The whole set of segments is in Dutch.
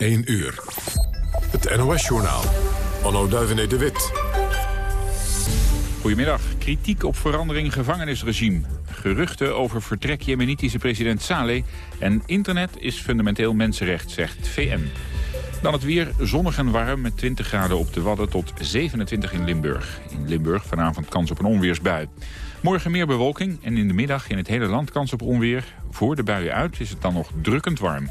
1 uur. Het NOS-journaal. Onno Duivené de Wit. Goedemiddag. Kritiek op verandering gevangenisregime. Geruchten over vertrek jemenitische president Saleh. En internet is fundamenteel mensenrecht, zegt VN. Dan het weer, zonnig en warm met 20 graden op de Wadden tot 27 in Limburg. In Limburg vanavond kans op een onweersbui. Morgen meer bewolking en in de middag in het hele land kans op onweer. Voor de buien uit is het dan nog drukkend warm.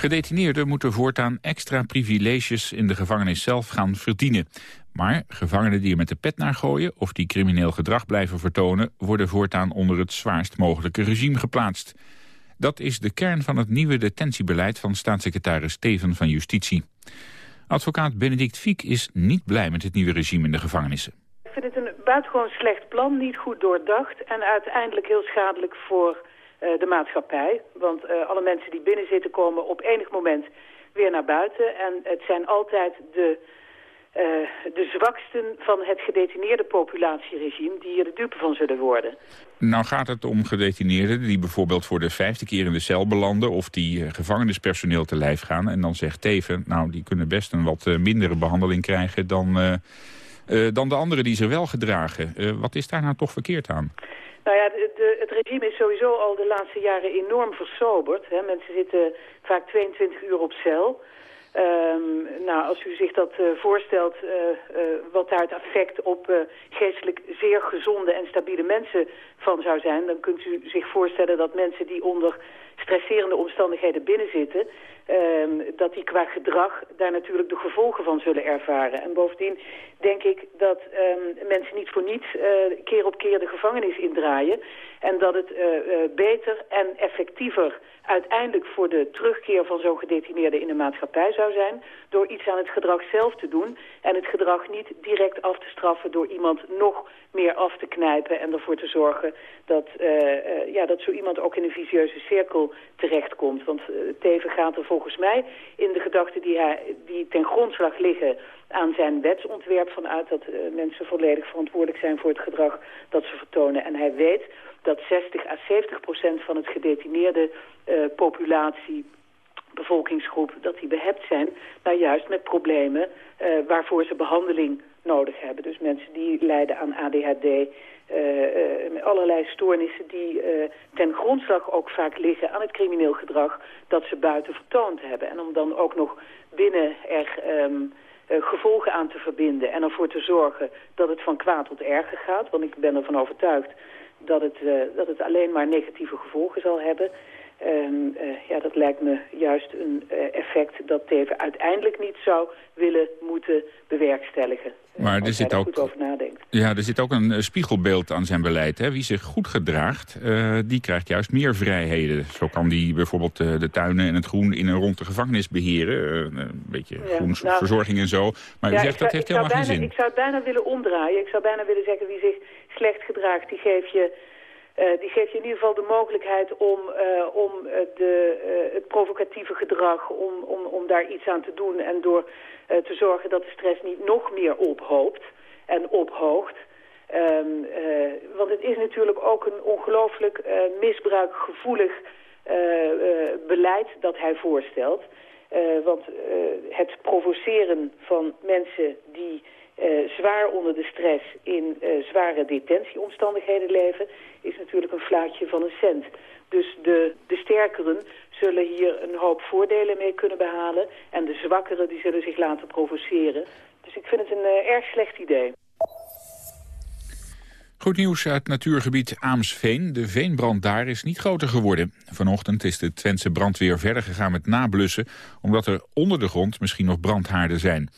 Gedetineerden moeten voortaan extra privileges in de gevangenis zelf gaan verdienen. Maar gevangenen die er met de pet naar gooien of die crimineel gedrag blijven vertonen... worden voortaan onder het zwaarst mogelijke regime geplaatst. Dat is de kern van het nieuwe detentiebeleid van staatssecretaris Steven van Justitie. Advocaat Benedict Fiek is niet blij met het nieuwe regime in de gevangenissen. Ik vind het een buitengewoon slecht plan, niet goed doordacht... en uiteindelijk heel schadelijk voor de maatschappij. Want uh, alle mensen die binnen zitten komen op enig moment weer naar buiten. En het zijn altijd de uh, de zwaksten van het gedetineerde populatieregime die hier de dupe van zullen worden. Nou gaat het om gedetineerden die bijvoorbeeld voor de vijfde keer in de cel belanden... of die gevangenispersoneel te lijf gaan. En dan zegt Teven, nou die kunnen best een wat mindere behandeling krijgen... dan, dan de anderen die ze wel gedragen. wat is daar nou toch verkeerd aan? Nou ja, de, het regime is sowieso al de laatste jaren enorm versoberd. Hè. Mensen zitten vaak 22 uur op cel... Um, nou, als u zich dat uh, voorstelt, uh, uh, wat daar het effect op geestelijk zeer gezonde en stabiele mensen van zou zijn... dan kunt u zich voorstellen dat mensen die onder stresserende omstandigheden binnenzitten... Um, dat die qua gedrag daar natuurlijk de gevolgen van zullen ervaren. En bovendien denk ik dat um, mensen niet voor niets keer op keer de gevangenis indraaien... en dat het beter en effectiever uiteindelijk voor de terugkeer van zo'n gedetineerde in de maatschappij zou zijn... door iets aan het gedrag zelf te doen en het gedrag niet direct af te straffen... door iemand nog meer af te knijpen en ervoor te zorgen dat, ja, dat zo iemand ook in een vicieuze cirkel terechtkomt. Want uh, Teven gaat er volgens mij in de gedachten die, hij, die ten grondslag liggen aan zijn wetsontwerp vanuit dat mensen volledig verantwoordelijk zijn voor het gedrag dat ze vertonen. En hij weet dat 60 à 70 procent van het gedetineerde uh, populatie bevolkingsgroep, dat die behept zijn, nou juist met problemen waarvoor ze behandeling nodig hebben. Dus mensen die lijden aan ADHD, met allerlei stoornissen die ten grondslag ook vaak liggen aan het crimineel gedrag dat ze buiten vertoond hebben. En om dan ook nog binnen er um, gevolgen aan te verbinden en ervoor te zorgen dat het van kwaad tot erger gaat. Want ik ben ervan overtuigd dat het, dat het alleen maar negatieve gevolgen zal hebben. Uh, ja, dat lijkt me juist een uh, effect dat Teven uiteindelijk niet zou willen moeten bewerkstelligen. Maar er zit, ook, over nadenkt. Ja, er zit ook een spiegelbeeld aan zijn beleid. Hè? Wie zich goed gedraagt, die krijgt juist meer vrijheden. Zo kan die bijvoorbeeld de tuinen en het groen in en rond de gevangenis beheren. een beetje ja, groenverzorging nou, en zo. Maar ja, u zegt dat heeft helemaal bijna, geen zin. Ik zou het bijna willen omdraaien. Ik zou bijna willen zeggen wie zich slecht gedraagt, die geef je uh, die geeft je in ieder geval de mogelijkheid om, uh, om uh, de, het provocatieve gedrag, om, om, om daar iets aan te doen en door te zorgen dat de stress niet nog meer ophoopt en ophoogt. Um, want het is natuurlijk ook een ongelooflijk misbruikgevoelig beleid dat hij voorstelt. Want het provoceren van mensen die uh, zwaar onder de stress in zware detentieomstandigheden leven... is natuurlijk een fluitje van een cent. Dus de, de sterkeren zullen hier een hoop voordelen mee kunnen behalen... en de zwakkeren die zullen zich laten provoceren. Dus ik vind het een erg slecht idee. Goed nieuws uit natuurgebied Aamsveen. De veenbrand daar is niet groter geworden. Vanochtend is de Twentse brandweer verder gegaan met nablussen... omdat er onder de grond misschien nog brandhaarden zijn.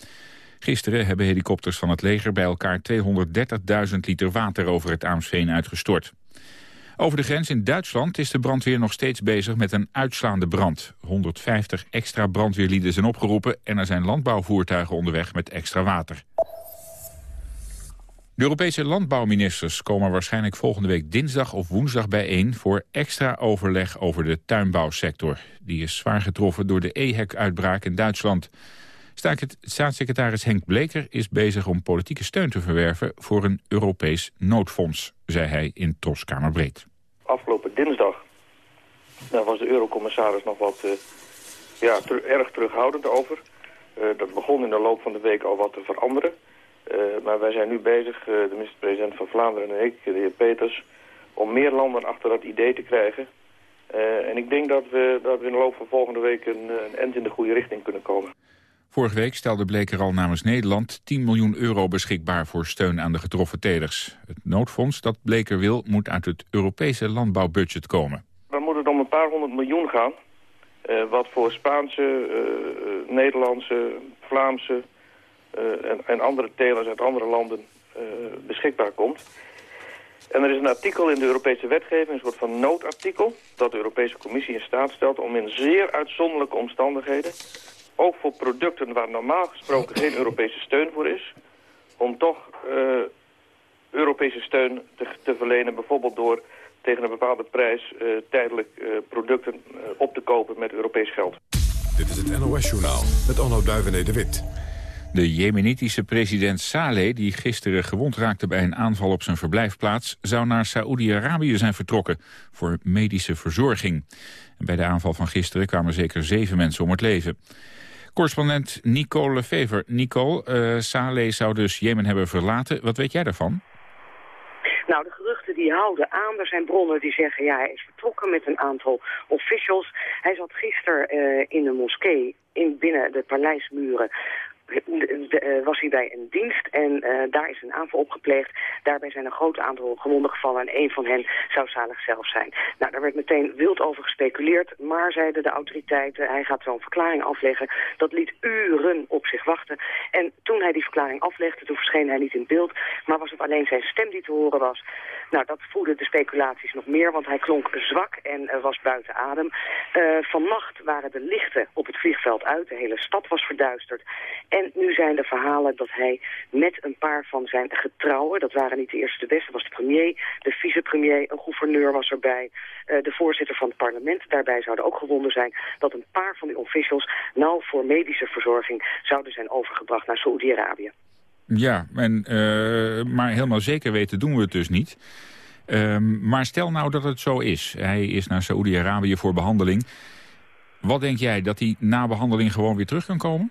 Gisteren hebben helikopters van het leger bij elkaar 230.000 liter water over het Aamsveen uitgestort. Over de grens in Duitsland is de brandweer nog steeds bezig met een uitslaande brand. 150 extra brandweerlieden zijn opgeroepen en er zijn landbouwvoertuigen onderweg met extra water. De Europese landbouwministers komen waarschijnlijk volgende week dinsdag of woensdag bijeen voor extra overleg over de tuinbouwsector. Die is zwaar getroffen door de EHEC-uitbraak in Duitsland. Staatssecretaris Henk Bleker is bezig om politieke steun te verwerven voor een Europees noodfonds, zei hij in Troskamerbreed. Afgelopen dinsdag Daar was de eurocommissaris nog wat ja, erg terughoudend over. dat begon in de loop van de week al wat te veranderen. Maar wij zijn nu bezig, de minister-president van Vlaanderen en ik, de heer Peters... om meer landen achter dat idee te krijgen. en ik denk dat we, dat we in de loop van volgende week een, een end in de goede richting kunnen komen. Vorige week stelde Bleker al namens Nederland 10 miljoen euro beschikbaar voor steun aan de getroffen telers. Het noodfonds dat Bleker wil moet uit het Europese landbouwbudget komen. Dan moet het om een paar honderd miljoen gaan. Uh, wat voor Spaanse, uh, Nederlandse, Vlaamse en, en, andere telers uit andere landen beschikbaar komt. En er is een artikel in de Europese wetgeving, een soort van noodartikel... dat de Europese Commissie in staat stelt om in zeer uitzonderlijke omstandigheden ook voor producten waar normaal gesproken geen Europese steun voor is... om toch uh, Europese steun te, te, verlenen, bijvoorbeeld door tegen een bepaalde prijs tijdelijk producten op te kopen met Europees geld. Dit is het NOS-journaal met Onno Duivené de Wit. De jemenitische president Saleh, die gisteren gewond raakte bij een aanval op zijn verblijfplaats, zou naar Saoedi-Arabië zijn vertrokken voor medische verzorging. En bij de aanval van gisteren kwamen zeker zeven mensen om het leven. Correspondent Nicole Fever. Nicole, uh, Saleh zou dus Jemen hebben verlaten. Wat weet jij daarvan? Nou, de geruchten die houden aan. Er zijn bronnen die zeggen, ja, hij is vertrokken met een aantal officials. Hij zat gisteren uh, in de moskee in, binnen de paleismuren eh, was hij bij een dienst en uh, daar is een aanval opgepleegd. Daarbij zijn een groot aantal gewonden gevallen en een van hen zou zalig zelf zijn. Nou, daar werd meteen wild over gespeculeerd, maar zeiden de autoriteiten, hij gaat zo'n verklaring afleggen. Dat liet uren op zich wachten. En toen hij die verklaring aflegde, toen verscheen hij niet in beeld, maar was het alleen zijn stem die te horen was. Nou, dat voedde de speculaties nog meer, want hij klonk zwak en uh, was buiten adem. Uh, vannacht waren de lichten op het vliegveld uit, de hele stad was verduisterd. En nu zijn de verhalen dat hij met een paar van zijn getrouwen... dat waren niet de eerste de beste, was de premier, de vicepremier... een gouverneur was erbij, uh, de voorzitter van het parlement. Daarbij zouden ook gewonden zijn dat een paar van die officials... nou voor medische verzorging zouden zijn overgebracht naar Saoedi-Arabië. Ja, en, uh, maar helemaal zeker weten doen we het dus niet. Um, maar stel nou dat het zo is. Hij is naar Saoedi-Arabië voor behandeling. Wat denk jij, dat hij na behandeling gewoon weer terug kan komen?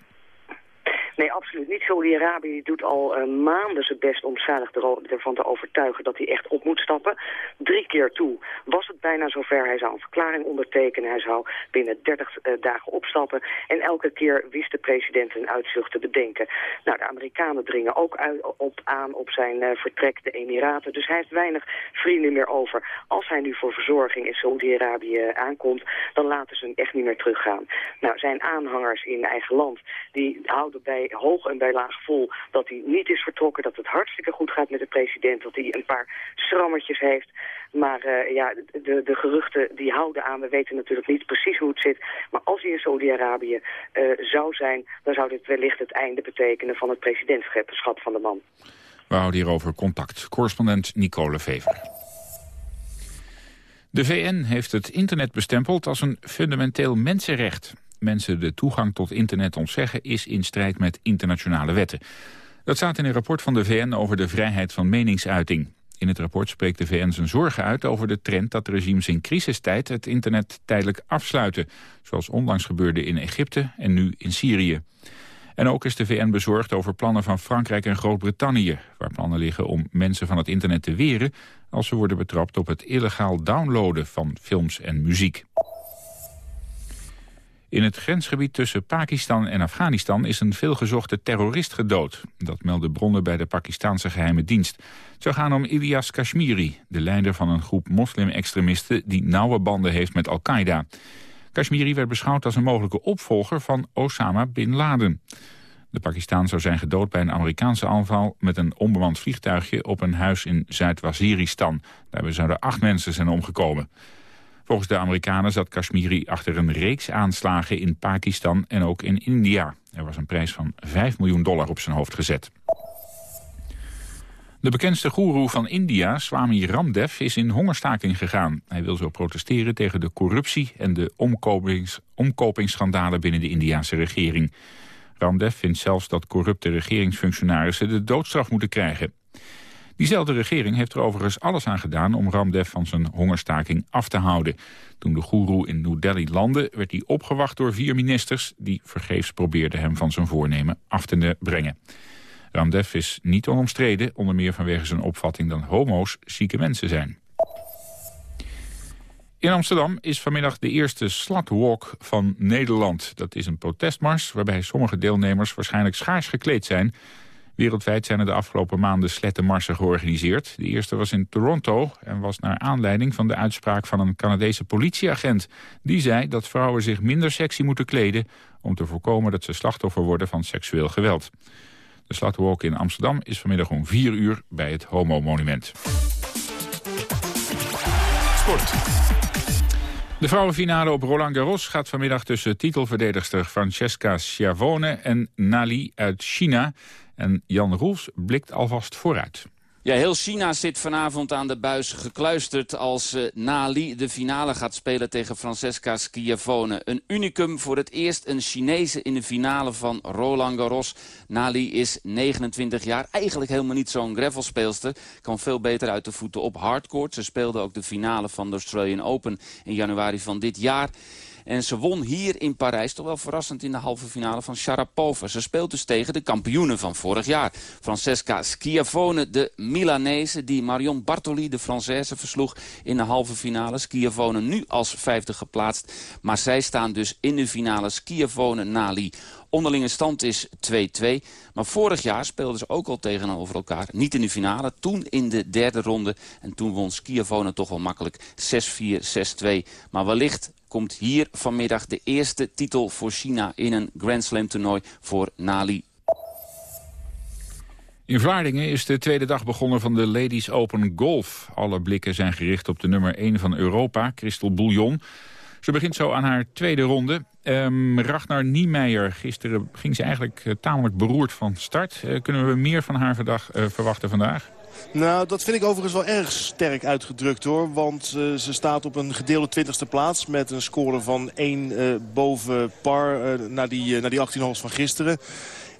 Absoluut niet. Saudi-Arabië doet al uh, maanden zijn best om Saleh ervan te overtuigen dat hij echt op moet stappen. Drie keer toe was het bijna zover. Hij zou een verklaring ondertekenen. Hij zou binnen 30 uh, eh, dagen opstappen. En elke keer wist de president een uitzicht te bedenken. Nou, de Amerikanen dringen ook op, aan op zijn uh, vertrek, de Emiraten. Dus hij heeft weinig vrienden meer over. Als hij nu voor verzorging in Saudi-Arabië aankomt, dan laten ze hem echt niet meer teruggaan. Nou, zijn aanhangers in eigen land, die houden bij hoog en bij laag vol dat hij niet is vertrokken, dat het hartstikke goed gaat met de president, dat hij een paar schrammetjes heeft. Maar uh, ja, de, de geruchten die houden aan, we weten natuurlijk niet precies hoe het zit. Maar als hij in Saudi-Arabië uh, zou zijn, dan zou dit wellicht het einde betekenen van het presidentschap van de man. We houden hierover contact. Correspondent Nicole Vever. De VN heeft het internet bestempeld als een fundamenteel mensenrecht mensen de toegang tot internet ontzeggen... is in strijd met internationale wetten. Dat staat in een rapport van de VN over de vrijheid van meningsuiting. In het rapport spreekt de VN zijn zorgen uit over de trend dat regimes in crisistijd het internet tijdelijk afsluiten. Zoals onlangs gebeurde in Egypte en nu in Syrië. En ook is de VN bezorgd over plannen van Frankrijk en Groot-Brittannië... waar plannen liggen om mensen van het internet te weren... als ze worden betrapt op het illegaal downloaden van films en muziek. In het grensgebied tussen Pakistan en Afghanistan is een veelgezochte terrorist gedood. Dat melden bronnen bij de Pakistanse geheime dienst. Het zou gaan om Ilyas Kashmiri, de leider van een groep moslim-extremisten... die nauwe banden heeft met Al-Qaeda. Kashmiri werd beschouwd als een mogelijke opvolger van Osama Bin Laden. De Pakistan zou zijn gedood bij een Amerikaanse aanval met een onbemand vliegtuigje op een huis in Zuid-Waziristan. Daarbij zouden acht mensen zijn omgekomen. Volgens de Amerikanen zat Kashmiri achter een reeks aanslagen in Pakistan en ook in India. Er was een prijs van 5 miljoen dollar op zijn hoofd gezet. De bekendste goeroe van India, Swami Ramdev, is in hongerstaking gegaan. Hij wil zo protesteren tegen de corruptie en de omkopings, omkopingsschandalen binnen de Indiase regering. Ramdev vindt zelfs dat corrupte regeringsfunctionarissen de doodstraf moeten krijgen. Diezelfde regering heeft er overigens alles aan gedaan om Ramdev van zijn hongerstaking af te houden. Toen de goeroe in New Delhi landde, werd hij opgewacht door vier ministers... die vergeefs probeerden hem van zijn voornemen af te brengen. Ramdev is niet onomstreden, onder meer vanwege zijn opvatting dat homo's zieke mensen zijn. In Amsterdam is vanmiddag de eerste Slatwalk van Nederland. Dat is een protestmars waarbij sommige deelnemers waarschijnlijk schaars gekleed zijn. Wereldwijd zijn er de afgelopen maanden slettenmarsen georganiseerd. De eerste was in Toronto en was naar aanleiding van de uitspraak van een Canadese politieagent. Die zei dat vrouwen zich minder sexy moeten kleden om te voorkomen dat ze slachtoffer worden van seksueel geweld. De Slatwalk in Amsterdam is vanmiddag om 4 uur bij het Homo Monument. Sport. De vrouwenfinale op Roland Garros gaat vanmiddag tussen titelverdedigster Francesca Schiavone en Nali uit China. En Jan Roels blikt alvast vooruit. Ja, heel China zit vanavond aan de buis gekluisterd als uh, Nali de finale gaat spelen tegen Francesca Schiavone. Een unicum voor het eerst een Chinese in de finale van Roland Garros. Nali is 29 jaar, eigenlijk helemaal niet zo'n gravelspeelster. Kan veel beter uit de voeten op hardcourt. Ze speelde ook de finale van de Australian Open in januari van dit jaar. En ze won hier in Parijs toch wel verrassend in de halve finale van Sharapova. Ze speelt dus tegen de kampioenen van vorig jaar. Francesca Schiavone, de Milanese, die Marion Bartoli, de Française, versloeg in de halve finale. Schiavone nu als vijfde geplaatst. Maar zij staan dus in de finale Schiavone-Nali. Onderlinge stand is 2-2. Maar vorig jaar speelden ze ook al tegenover elkaar. Niet in de finale, toen in de derde ronde. En toen won Schiavone toch wel makkelijk 6-4, 6-2. Maar wellicht komt hier vanmiddag de eerste titel voor China in een Grand Slam toernooi voor Nali. In Vlaardingen is de tweede dag begonnen van de Ladies Open Golf. Alle blikken zijn gericht op de nummer 1 van Europa, Christel Bouillon. Ze begint zo aan haar tweede ronde. Um, Ragnar Niemeyer, gisteren ging ze eigenlijk uh, tamelijk beroerd van start. Uh, kunnen we meer van haar verdag, uh, verwachten vandaag? Nou, dat vind ik overigens wel erg sterk uitgedrukt hoor. Want ze staat op een gedeelde 20ste plaats met een score van 1 uh, boven par uh, naar, die, naar die 18 holes van gisteren.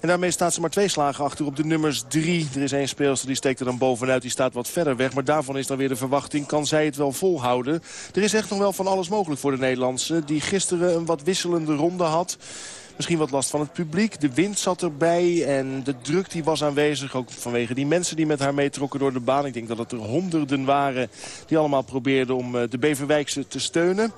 En daarmee staat ze maar twee slagen achter op de nummers drie. Er is één speelster die steekt er dan bovenuit. Die staat wat verder weg. Maar daarvan is dan weer de verwachting. Kan zij het wel volhouden? Er is echt nog wel van alles mogelijk voor de Nederlandse. Die gisteren een wat wisselende ronde had. Misschien wat last van het publiek. De wind zat erbij en de druk die was aanwezig. Ook vanwege die mensen die met haar meetrokken door de baan. Ik denk dat het er honderden waren die allemaal probeerden om de Beverwijkse te steunen.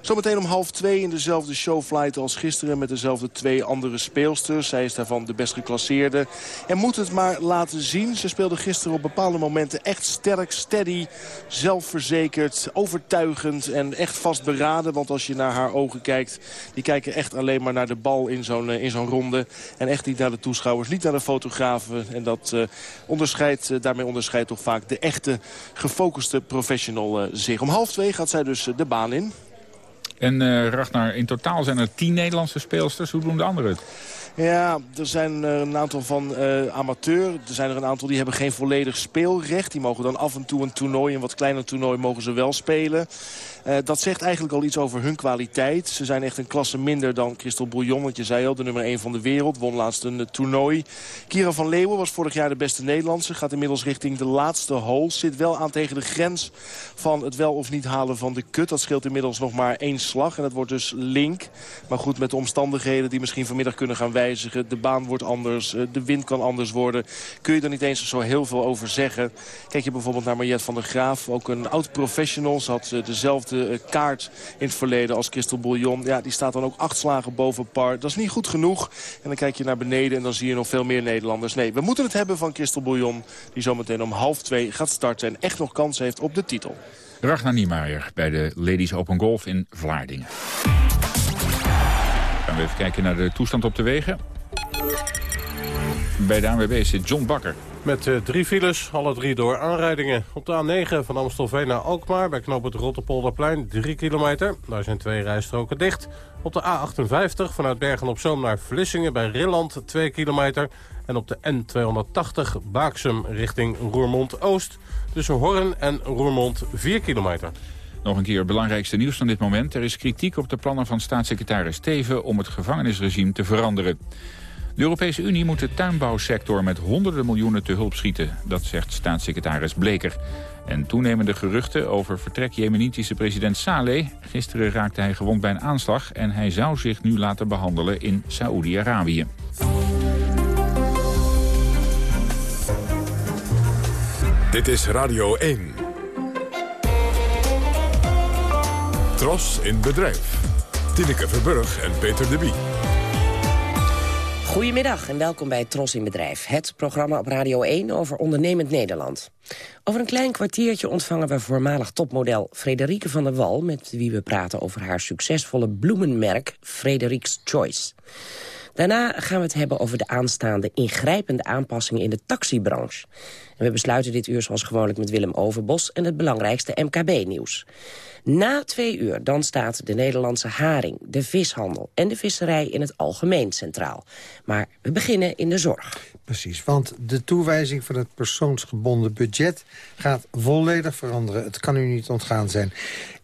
Zometeen om half twee in dezelfde showflight als gisteren... met dezelfde twee andere speelsters. Zij is daarvan de best geclasseerde. En moet het maar laten zien. Ze speelde gisteren op bepaalde momenten echt sterk, steady... zelfverzekerd, overtuigend en echt vastberaden. Want als je naar haar ogen kijkt... die kijken echt alleen maar naar de bal in zo'n in zo'n ronde. En echt niet naar de toeschouwers, niet naar de fotografen. En dat uh, onderscheidt, uh, daarmee onderscheidt toch vaak de echte gefocuste professional zich. Om half twee gaat zij dus de baan in. En uh, Ragnar, in totaal zijn er tien Nederlandse speelsters. Hoe doen de anderen het? Ja, er zijn er een aantal van uh, amateur. Er zijn er een aantal die hebben geen volledig speelrecht. Die mogen dan af en toe een toernooi, een wat kleiner toernooi, mogen ze wel spelen. Uh, dat zegt eigenlijk al iets over hun kwaliteit. Ze zijn echt een klasse minder dan Christel Bouillon. Want je zei al, de nummer 1 van de wereld. Won laatst een toernooi. Kira van Leeuwen was vorig jaar de beste Nederlandse. Gaat inmiddels richting de laatste hole. Zit wel aan tegen de grens van het wel of niet halen van de kut. Dat scheelt inmiddels nog maar één slag. En dat wordt dus link. Maar goed, met de omstandigheden die misschien vanmiddag kunnen gaan De baan wordt anders. Uh, de wind kan anders worden. Kun je er niet eens zo heel veel over zeggen. Kijk je bijvoorbeeld naar Mariette van der Graaf. Ook een oud professional. Ze had dezelfde de kaart in het verleden als Crystal Bouillon. Ja, die staat dan ook acht slagen boven par. Dat is niet goed genoeg. En dan kijk je naar beneden en dan zie je nog veel meer Nederlanders. Nee, we moeten het hebben van Crystal Bouillon. Die zometeen om half twee gaat starten en echt nog kans heeft op de titel. Ragnar Niemeyer bij de Ladies Open Golf in Vlaardingen. Gaan we even kijken naar de toestand op de wegen. Bij de ANWB zit John Bakker. Met uh, drie files, alle drie door aanrijdingen. Op de A9 van Amstelveen naar Alkmaar bij knoop het Rotterpolderplein 3 kilometer. Daar zijn twee rijstroken dicht. Op de A58 vanuit Bergen-op-Zoom naar Vlissingen bij Rilland 2 kilometer. En op de N280 Baaksum richting Roermond-Oost. Tussen Horren en Roermond 4 kilometer. Nog een keer het belangrijkste nieuws van dit moment. Er is kritiek op de plannen van staatssecretaris Teven om het gevangenisregime te veranderen. De Europese Unie moet de tuinbouwsector met honderden miljoenen te hulp schieten. Dat zegt staatssecretaris Bleker. En toenemende geruchten over vertrek jemenitische president Saleh. Gisteren raakte hij gewond bij een aanslag en hij zou zich nu laten behandelen in Saoedi-Arabië. Dit is Radio 1. Tros in bedrijf. Tineke Verburg en Peter de Bie. Goedemiddag en welkom bij Tros in Bedrijf. Het programma op Radio 1 over ondernemend Nederland. Over een klein kwartiertje ontvangen we voormalig topmodel Frederike van der Wal... met wie we praten over haar succesvolle bloemenmerk Frederick's Choice. Daarna gaan we het hebben over de aanstaande ingrijpende aanpassingen in de taxibranche. En we besluiten dit uur zoals gewoonlijk met Willem Overbos en het belangrijkste MKB-nieuws. Na twee uur dan staat de Nederlandse haring, de vishandel en de visserij in het algemeen centraal. Maar we beginnen in de zorg. Precies, want de toewijzing van het persoonsgebonden budget gaat volledig veranderen. Het kan u niet ontgaan zijn.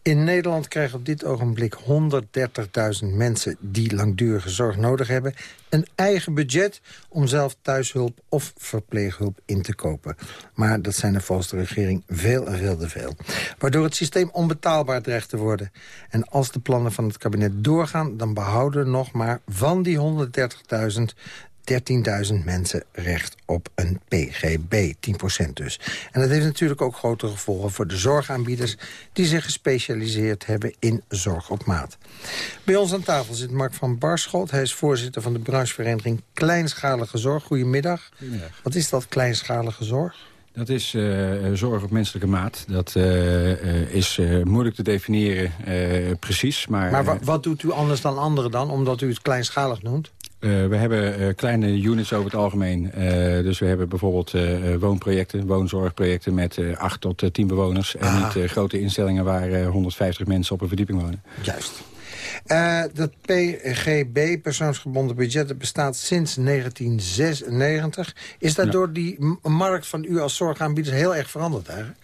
In Nederland krijgen op dit ogenblik 130.000 mensen die langdurige zorg nodig hebben... een eigen budget om zelf thuishulp of verpleeghulp in te kopen. Maar dat zijn er volgens de regering veel en veel te veel. Waardoor het systeem onbetaalbaar dreigt te worden. En als de plannen van het kabinet doorgaan... dan behouden nog maar van die 130.000 13.000 mensen recht op een PGB, 10% dus. En dat heeft natuurlijk ook grote gevolgen voor de zorgaanbieders... die zich gespecialiseerd hebben in zorg op maat. Bij ons aan tafel zit Mark van Barschot. Hij is voorzitter van de branchevereniging Kleinschalige Zorg. Goedemiddag. Goedemiddag. Wat is dat, kleinschalige zorg? Dat is uh, zorg op menselijke maat. Dat uh, is moeilijk te definiëren precies. Maar, maar wat doet u anders dan anderen dan, omdat u het kleinschalig noemt? Uh, we hebben uh, kleine units over het algemeen. Uh, dus we hebben bijvoorbeeld woonprojecten, woonzorgprojecten met 8 tot 10 bewoners. En niet grote instellingen waar 150 mensen op een verdieping wonen. Juist. dat PGB, persoonsgebonden budget, bestaat sinds 1996. Is daardoor ja. die markt van u als zorgaanbieder heel erg veranderd eigenlijk?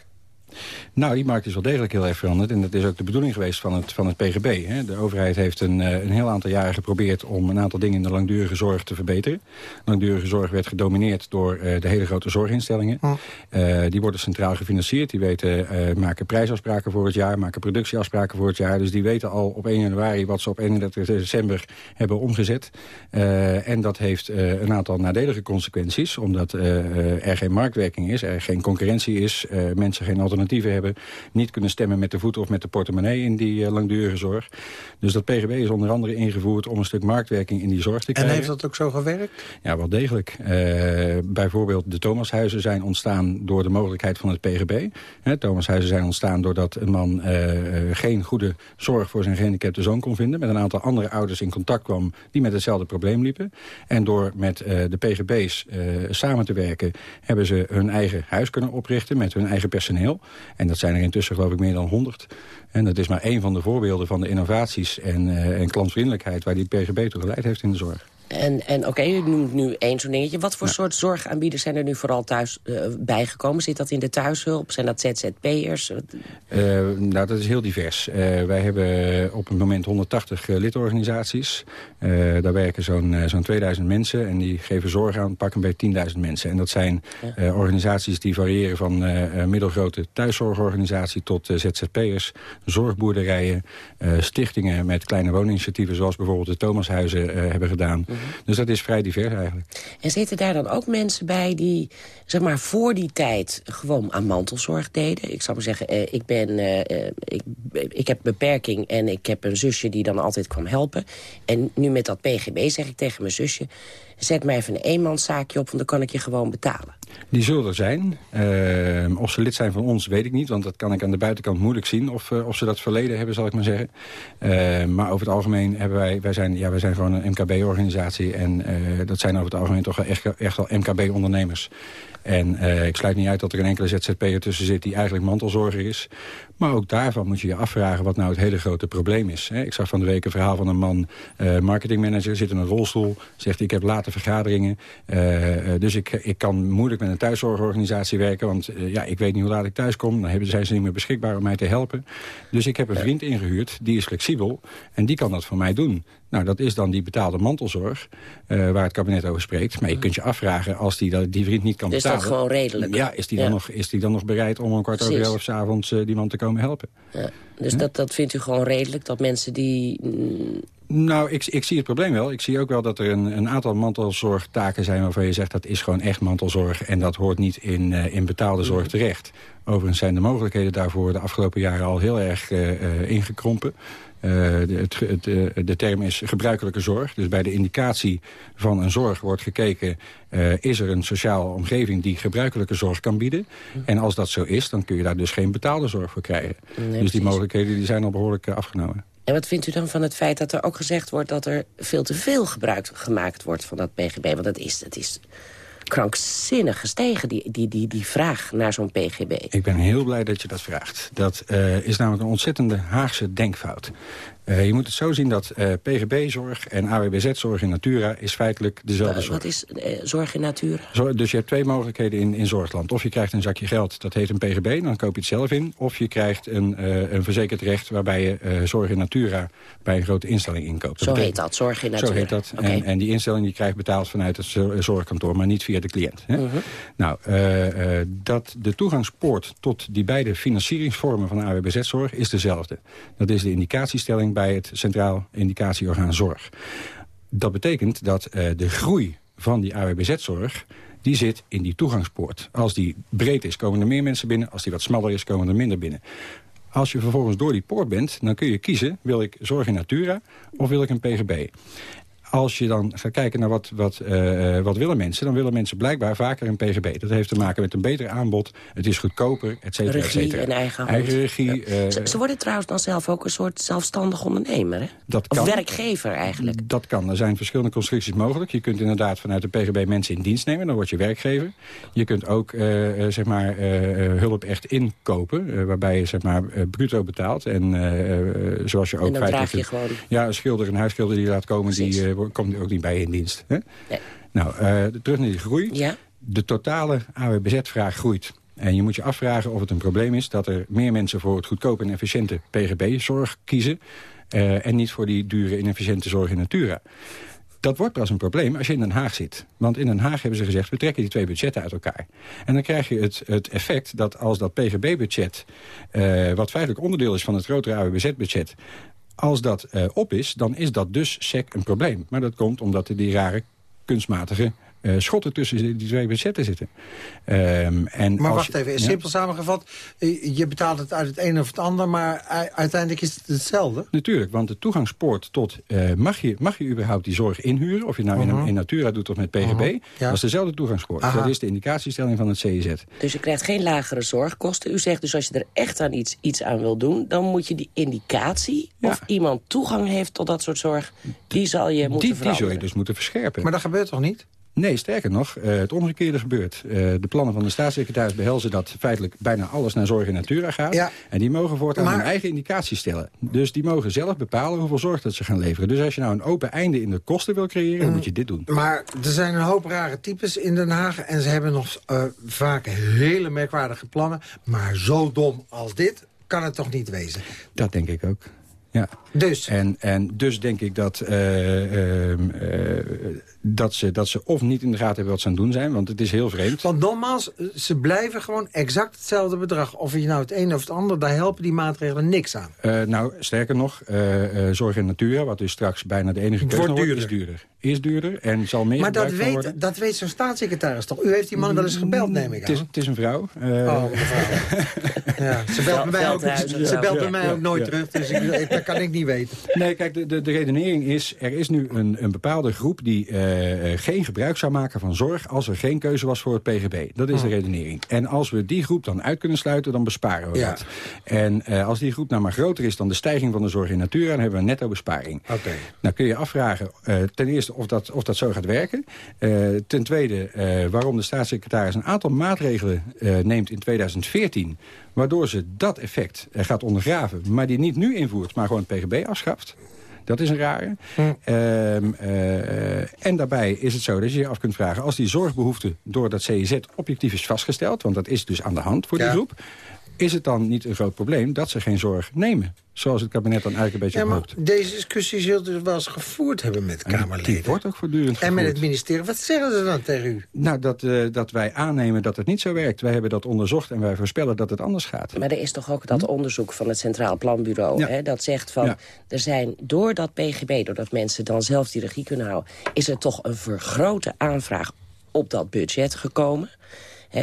Nou, die markt is wel degelijk heel erg veranderd. En dat is ook de bedoeling geweest van het, van het PGB. Hè. De overheid heeft een, eh, een heel aantal jaren geprobeerd... om een aantal dingen in de langdurige zorg te verbeteren. Langdurige zorg werd gedomineerd door uh, de hele grote zorginstellingen. Uh, die worden centraal gefinancierd. Die weten, maken prijsafspraken voor het jaar, maken productieafspraken voor het jaar. Dus die weten al op 1 januari wat ze op 31 december hebben omgezet. en dat heeft een aantal nadelige consequenties. Omdat er geen marktwerking is, er geen concurrentie is... mensen geen alternatieven hebben niet kunnen stemmen met de voeten of met de portemonnee in die uh, langdurige zorg. Dus dat PGB is onder andere ingevoerd om een stuk marktwerking in die zorg te krijgen. En heeft dat ook zo gewerkt? Ja, wel degelijk. Uh, bijvoorbeeld de Thomashuizen zijn ontstaan door de mogelijkheid van het PGB. He, Thomashuizen zijn ontstaan doordat een man uh, geen goede zorg voor zijn gehandicapte zoon kon vinden. Met een aantal andere ouders in contact kwam die met hetzelfde probleem liepen. En door met de PGB's samen te werken hebben ze hun eigen huis kunnen oprichten met hun eigen personeel. En dat zijn er intussen geloof ik meer dan 100. En dat is maar één van de voorbeelden van de innovaties en, uh, en klantvriendelijkheid... waar die PGB toe geleid heeft in de zorg. En, en oké, u noemt nu één zo'n dingetje. Wat voor soort zorgaanbieders zijn er nu vooral thuis uh, bijgekomen? Zit dat in de thuishulp? Zijn dat ZZP'ers? Uh, nou, dat is heel divers. Uh, wij hebben op het moment 180 lidorganisaties. daar werken zo'n zo'n 2000 mensen en die geven zorg aan pak een beetje 10.000 mensen. En dat zijn ja. organisaties die variëren van middelgrote thuiszorgorganisatie tot ZZP'ers, zorgboerderijen, stichtingen met kleine wooninitiatieven zoals bijvoorbeeld de Thomashuizen hebben gedaan. Dus dat is vrij divers eigenlijk. En zitten daar dan ook mensen bij die zeg maar, voor die tijd gewoon aan mantelzorg deden? Ik zou maar zeggen, eh, ik, ben, eh, eh, ik, ik heb beperking en ik heb een zusje die dan altijd kwam helpen. En nu met dat PGB zeg ik tegen mijn zusje zet mij even een eenmanszaakje op, want dan kan ik je gewoon betalen. Die zullen er zijn. Uh, of ze lid zijn van ons, weet ik niet. Want dat kan ik aan de buitenkant moeilijk zien. Of, uh, of ze dat verleden hebben, zal ik maar zeggen. Uh, maar over het algemeen hebben wij... Wij zijn, ja, wij zijn gewoon een MKB-organisatie. En eh, dat zijn over het algemeen toch echt, echt wel MKB-ondernemers. En uh, ik sluit niet uit dat er een enkele ZZP'er tussen zit die eigenlijk mantelzorger is. Maar ook daarvan moet je je afvragen wat nou het hele grote probleem is. Ik zag van de week een verhaal van een man, uh, marketingmanager, zit in een rolstoel. Zegt ik heb aparte vergaderingen. dus ik, ik kan moeilijk met een thuiszorgorganisatie werken. Want ja, ik weet niet hoe laat ik thuis kom. Dan hebben, zijn ze niet meer beschikbaar om mij te helpen. Dus ik heb een vriend ingehuurd, die is flexibel. En die kan dat voor mij doen. Nou, dat is dan die betaalde mantelzorg, uh, waar het kabinet over spreekt. Maar je kunt je afvragen, als die, die vriend niet kan betalen... Is dat gewoon redelijk? Ja, is die, Dan, nog, is die dan nog bereid om een kwart over elf s'avonds uh, die man te komen helpen? Ja. Dus dat, dat vindt u gewoon redelijk, dat mensen die... Mm, nou, ik, ik zie het probleem wel. Ik zie ook wel dat er een, een aantal mantelzorgtaken zijn... waarvan je zegt dat is gewoon echt mantelzorg... en dat hoort niet in, uh, in betaalde zorg mm. terecht. Overigens zijn de mogelijkheden daarvoor de afgelopen jaren al heel erg ingekrompen. Uh, de, het, het, de term is gebruikelijke zorg. Dus bij de indicatie van een zorg wordt gekeken... Uh, is er een sociale omgeving die gebruikelijke zorg kan bieden. Mm. En als dat zo is, dan kun je daar dus geen betaalde zorg voor krijgen. Nee, dus die mogelijkheden die zijn al behoorlijk afgenomen. En wat vindt u dan van het feit dat er ook gezegd wordt... dat er veel te veel gebruik gemaakt wordt van dat PGB? Want dat is, dat is krankzinnig gestegen, die, die, die, die vraag naar zo'n PGB. Ik ben heel blij dat je dat vraagt. Dat uh, is namelijk een ontzettende Haagse denkfout. Uh, je moet het zo zien dat uh, PGB-zorg en AWBZ-zorg in Natura is feitelijk dezelfde zorg. Wat is zorg in Natura? Zo, dus je hebt twee mogelijkheden in, in zorgland. Of je krijgt een zakje geld, dat heet een PGB, dan koop je het zelf in. Of je krijgt een, een verzekerd recht waarbij je zorg in Natura bij een grote instelling inkoopt. zo heet dat, zorg in Natura. Zo heet dat. En, en, die instelling die krijgt betaald vanuit het zorgkantoor, maar niet via de cliënt. Hè? Uh mhm. -huh. Nou, dat de toegangspoort tot die beide financieringsvormen van de AWBZ-zorg is dezelfde. Dat is de indicatiestelling bij het Centraal Indicatieorgaan Zorg. Dat betekent dat uh, de groei van die AWBZ-zorg die zit in die toegangspoort. Als die breed is, komen er meer mensen binnen. Als die wat smaller is, komen er minder binnen. Als je vervolgens door die poort bent, dan kun je kiezen... wil ik zorg in natura of wil ik een PGB? Als je dan gaat kijken naar wat, wat, uh, wat willen mensen... dan willen mensen blijkbaar vaker een PGB. Dat heeft te maken met een beter aanbod. Het is goedkoper, et cetera, regie et cetera. en eigen, eigen regie. Uh, ze, ze, worden trouwens dan zelf ook een soort zelfstandig ondernemer, hè? Dat of kan. werkgever eigenlijk. Dat kan. Er zijn verschillende constructies mogelijk. Je kunt inderdaad vanuit de PGB mensen in dienst nemen. Dan word je werkgever. Je kunt ook uh, zeg maar, hulp echt inkopen. waarbij je zeg maar, bruto betaalt. En zoals je ook... En dan draag je gewoon... Ja, een schilder, een huisschilder die laat komen... Precies. die komt ook niet bij in dienst. Hè? Nee. Nou, uh, terug naar die groei. Ja. De totale AWBZ-vraag groeit. En je moet je afvragen of het een probleem is... dat er meer mensen voor het goedkope en efficiënte PGB-zorg kiezen... Uh, en niet voor die dure inefficiënte zorg in Natura. Dat wordt pas een probleem als je in Den Haag zit. Want in Den Haag hebben ze gezegd, we trekken die twee budgetten uit elkaar. En dan krijg je het, het effect dat als dat PGB-budget... Uh, wat feitelijk onderdeel is van het grotere AWBZ-budget... Als dat uh, op is, dan is dat dus SEC een probleem. Maar dat komt omdat er die rare kunstmatige uh, schotten tussen die twee budgetten zitten. Um, en maar wacht even, ja? simpel samengevat. Je betaalt het uit het een of het ander, maar uiteindelijk is het hetzelfde? Natuurlijk, want de toegangspoort tot... Uh, mag, je, mag je überhaupt die zorg inhuren? Of je nou uh -huh. in, mhm. in, Natura doet of met PGB? Uh -huh. ja. Dat is dezelfde toegangspoort. Aha. Dat is de indicatiestelling van het CIZ. Dus je krijgt geen lagere zorgkosten. U zegt dus als je er echt aan iets, iets aan wil doen... dan moet je die indicatie ja. of iemand toegang heeft tot dat soort zorg... die zal je moeten die, veranderen. Die zul je dus moeten verscherpen. Maar dat gebeurt toch niet? Nee, sterker nog, uh, het omgekeerde gebeurt. Uh, de plannen van de staatssecretaris behelzen dat feitelijk bijna alles naar zorg en natura gaat. Ja. En die mogen voortaan maar... hun eigen indicatie stellen. Dus die mogen zelf bepalen hoeveel zorg dat ze gaan leveren. Dus als je nou een open einde in de kosten wil creëren, dan moet je dit doen. Maar er zijn een hoop rare types in Den Haag. En ze hebben nog uh, vaak hele merkwaardige plannen. Maar zo dom als dit kan het toch niet wezen? Dat denk ik ook. Ja. Dus? En, en dus denk ik dat, uh, uh, dat, ze, dat ze of niet in de gaten hebben wat ze aan het doen zijn. Want het is heel vreemd. Want nogmaals, ze blijven gewoon exact hetzelfde bedrag. Of je nou het een of het ander, daar helpen die maatregelen niks aan. Uh, nou, sterker nog, zorg in natura, wat dus straks bijna de enige keuze wordt, is duurder. Is duurder en zal meer Maar dat weet, dat weet zo'n staatssecretaris toch? U heeft die man wel eens gebeld, neem ik aan. Het is, het is een vrouw. oh, mevrouw. ja, ze belt bij mij ook, ze belt bij mij ook nooit terug, dus ik, dat kan ik niet weten. Nee, kijk, de, de, de redenering is... er is nu een, een bepaalde groep die uh, geen gebruik zou maken van zorg... als er geen keuze was voor het PGB. Dat is oh. de redenering. En als we die groep dan uit kunnen sluiten, dan besparen we ja. dat. En uh, als die groep nou maar groter is dan de stijging van de zorg in natura... dan hebben we een netto besparing. Okay. Nou kun je afvragen, uh, ten eerste of dat, of dat zo gaat werken. ten tweede, waarom de staatssecretaris een aantal maatregelen neemt in 2014 waardoor ze dat effect gaat ondergraven... maar die niet nu invoert, maar gewoon het PGB afschaft... Dat is een rare. Hm. Ehm, eh, en daarbij is het zo dat je je af kunt vragen... als die zorgbehoefte door dat CIZ objectief is vastgesteld... want dat is dus aan de hand voor die Ja. groep... is het dan niet een groot probleem dat ze geen zorg nemen? Zoals het kabinet dan eigenlijk een beetje Ja, maar hoopt. deze discussie zult u wel eens gevoerd hebben met En die Kamerleden. wordt ook voortdurend En met gevoerd. het ministerie. Wat zeggen ze dan tegen u? Nou, dat, eh, dat wij aannemen dat het niet zo werkt. Wij hebben dat onderzocht en wij voorspellen dat het anders gaat. Maar er is toch ook dat onderzoek van het Centraal Planbureau... Hm? Ja. Hè, dat zegt van, Ja. er zijn door dat PGB... doordat mensen dan zelf die regie kunnen houden... is er toch een vergrote aanvraag op dat budget gekomen.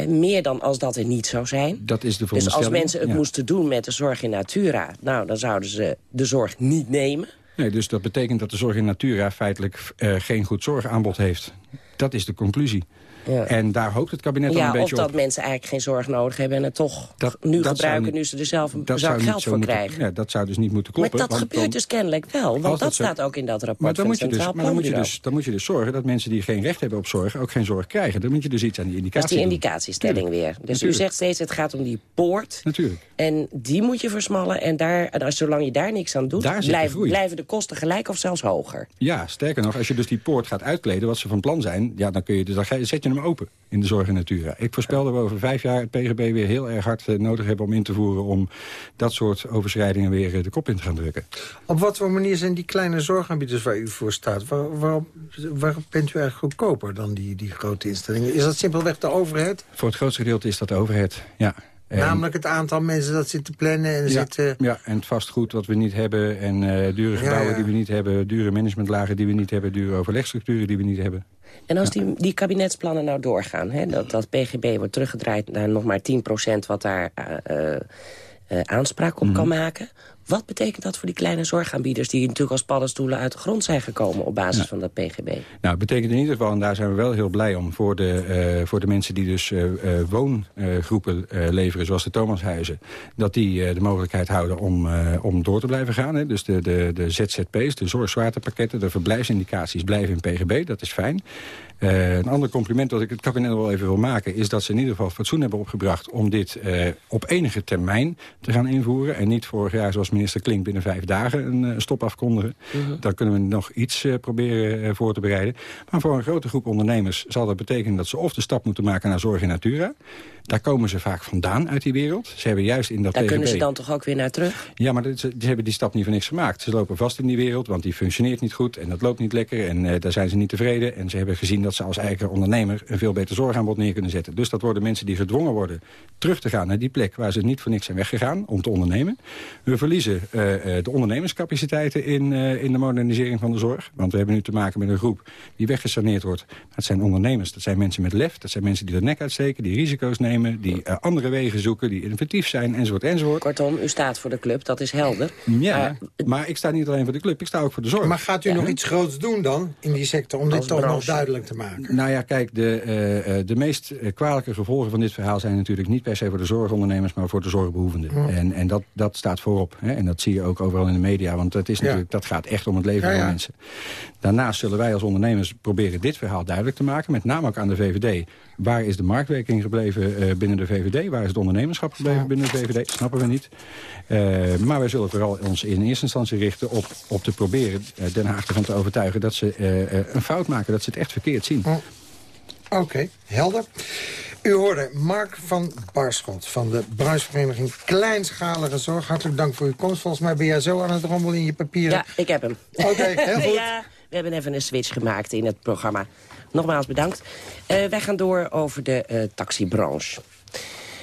Meer dan als dat er niet zou zijn. Dat is de Dus als mensen het Ja. moesten doen met de zorg in Natura... nou, dan zouden ze de zorg niet nemen. Nee, dus dat betekent dat de zorg in Natura feitelijk eh, geen goed zorgaanbod heeft. Dat is de conclusie. Ja. En daar hoopt het kabinet Ja, een of beetje dat op. mensen eigenlijk geen zorg nodig hebben... en het toch Dat- nu dat gebruiken zou nu ze er zelf een dat zak geld voor moeten- krijgen. Ja, dat zou dus niet moeten kloppen. maar dat gebeurt dan- dus kennelijk wel. Want dat dat staat ook in dat rapport Maar dan, moet je dus, maar dan, moet je dus, dan moet je dus zorgen dat mensen die geen recht hebben op zorg... ook geen zorg krijgen. Dan moet je dus iets aan die Dat is indicatie die doen. indicatiestelling weer. Dus Natuurlijk. u zegt steeds, het gaat om die poort. Natuurlijk. En die moet je versmallen. En, daar, en als, zolang je daar niks aan doet, de blijven de kosten gelijk of zelfs hoger. Ja, sterker nog, als je dus die poort gaat uitkleden... wat ze van plan zijn, ja, dan, kun je, dus, dan zet je hem open in de zorg in Natura. Ik voorspel dat we over vijf jaar het PGB weer heel erg hard eh, nodig hebben... om in te voeren om dat soort overschrijdingen weer eh, de kop in te gaan drukken. Op wat voor manier zijn die kleine zorgaanbieders waar u voor staat? Waar, waarom, waarom bent u eigenlijk goedkoper dan die, die grote instellingen? Is dat simpelweg de overheid? Voor het grootste gedeelte is dat de overheid, ja. En- Namelijk het aantal mensen dat zit te plannen en ja, zit... eh, ja, en het vastgoed wat we niet hebben... en eh, dure gebouwen ja. die we niet hebben... dure managementlagen die we niet hebben... dure overlegstructuren die we niet hebben. En als die, die kabinetsplannen nou doorgaan... Hè, dat, dat PGB wordt teruggedraaid naar nog maar 10% wat daar eh, aanspraak op Mhm. kan maken... wat betekent dat voor die kleine zorgaanbieders... die natuurlijk als paddenstoelen uit de grond zijn gekomen... op basis van dat PGB? Nou, het betekent in ieder geval, en daar zijn we wel heel blij om... voor de, eh, voor de mensen die dus eh, eh, woongroepen leveren, zoals de Thomashuizen... dat die de mogelijkheid houden om, om door te blijven gaan. Hè. Dus de, de, de ZZP's, de zorgzwaartepakketten, de verblijfsindicaties blijven in PGB. Dat is fijn. Een ander compliment dat ik het kabinet wel even wil maken... is dat ze in ieder geval fatsoen hebben opgebracht... om dit op enige termijn te gaan invoeren. En niet vorig jaar, zoals minister Klink, binnen vijf dagen een eh, stop afkondigen. Dan kunnen we nog iets eh, proberen eh, voor te bereiden. Maar voor een grote groep ondernemers zal dat betekenen... dat ze of de stap moeten maken naar zorg in natura. Daar komen ze vaak vandaan uit die wereld. Ze hebben juist in dat Daar kunnen ze dan toch ook weer naar terug? Ja, maar ze, ze hebben die stap niet voor niks gemaakt. Ze lopen vast in die wereld, want die functioneert niet goed... en dat loopt niet lekker en eh, daar zijn ze niet tevreden. En ze hebben gezien dat ze als eigen ondernemer... een veel beter zorgaanbod neer kunnen zetten. Dus dat worden mensen die gedwongen worden terug te gaan... naar die plek waar ze niet voor niks zijn weggegaan om te ondernemen. We verliezen eh, eh, de ondernemerscapaciteiten in, in de modernisering van de zorg. Want we hebben nu te maken met een groep die weggesaneerd wordt. Dat zijn ondernemers, dat zijn mensen met lef. Dat zijn mensen die de nek uitsteken, die risico's nemen... die eh, andere wegen zoeken, die innovatief zijn, enzovoort, enzovoort. Kortom, u staat voor de club, dat is helder. Ja, Maar maar ik sta niet alleen voor de club, ik sta ook voor de zorg. Maar gaat u Ja. nog iets groots doen dan in die sector... om dit toch nog duidelijk te maken? Nou ja, kijk, de, eh, eh, de meest kwalijke gevolgen van dit verhaal... zijn natuurlijk niet per se voor de zorgondernemers... maar voor de zorgbehoevenden. En, en dat, dat staat voorop. Hè? En dat zie je ook overal in de media. Want dat, is Ja. natuurlijk, dat gaat echt om het leven Ja, van ja. mensen. Daarnaast zullen wij als ondernemers proberen dit verhaal duidelijk te maken. Met name ook aan de VVD. Waar is de marktwerking gebleven eh, binnen de VVD? Waar is het ondernemerschap gebleven binnen de VVD? Snappen we niet. Eh, maar wij zullen vooral ons in eerste instantie richten op, op te proberen... eh, Den Haag ervan te overtuigen dat ze eh, eh, een fout maken. Dat ze het echt verkeerd zien. Oké, helder. U hoorde Mark van Barschot van de branchevereniging Kleinschalige Zorg. Hartelijk dank voor uw komst. Volgens mij ben jij zo aan het rommelen in je papieren. Ja, ik heb hem. Oké, heel goed. ja, we hebben even een switch gemaakt in het programma. Nogmaals bedankt. Eh, wij gaan door over de eh, taxibranche.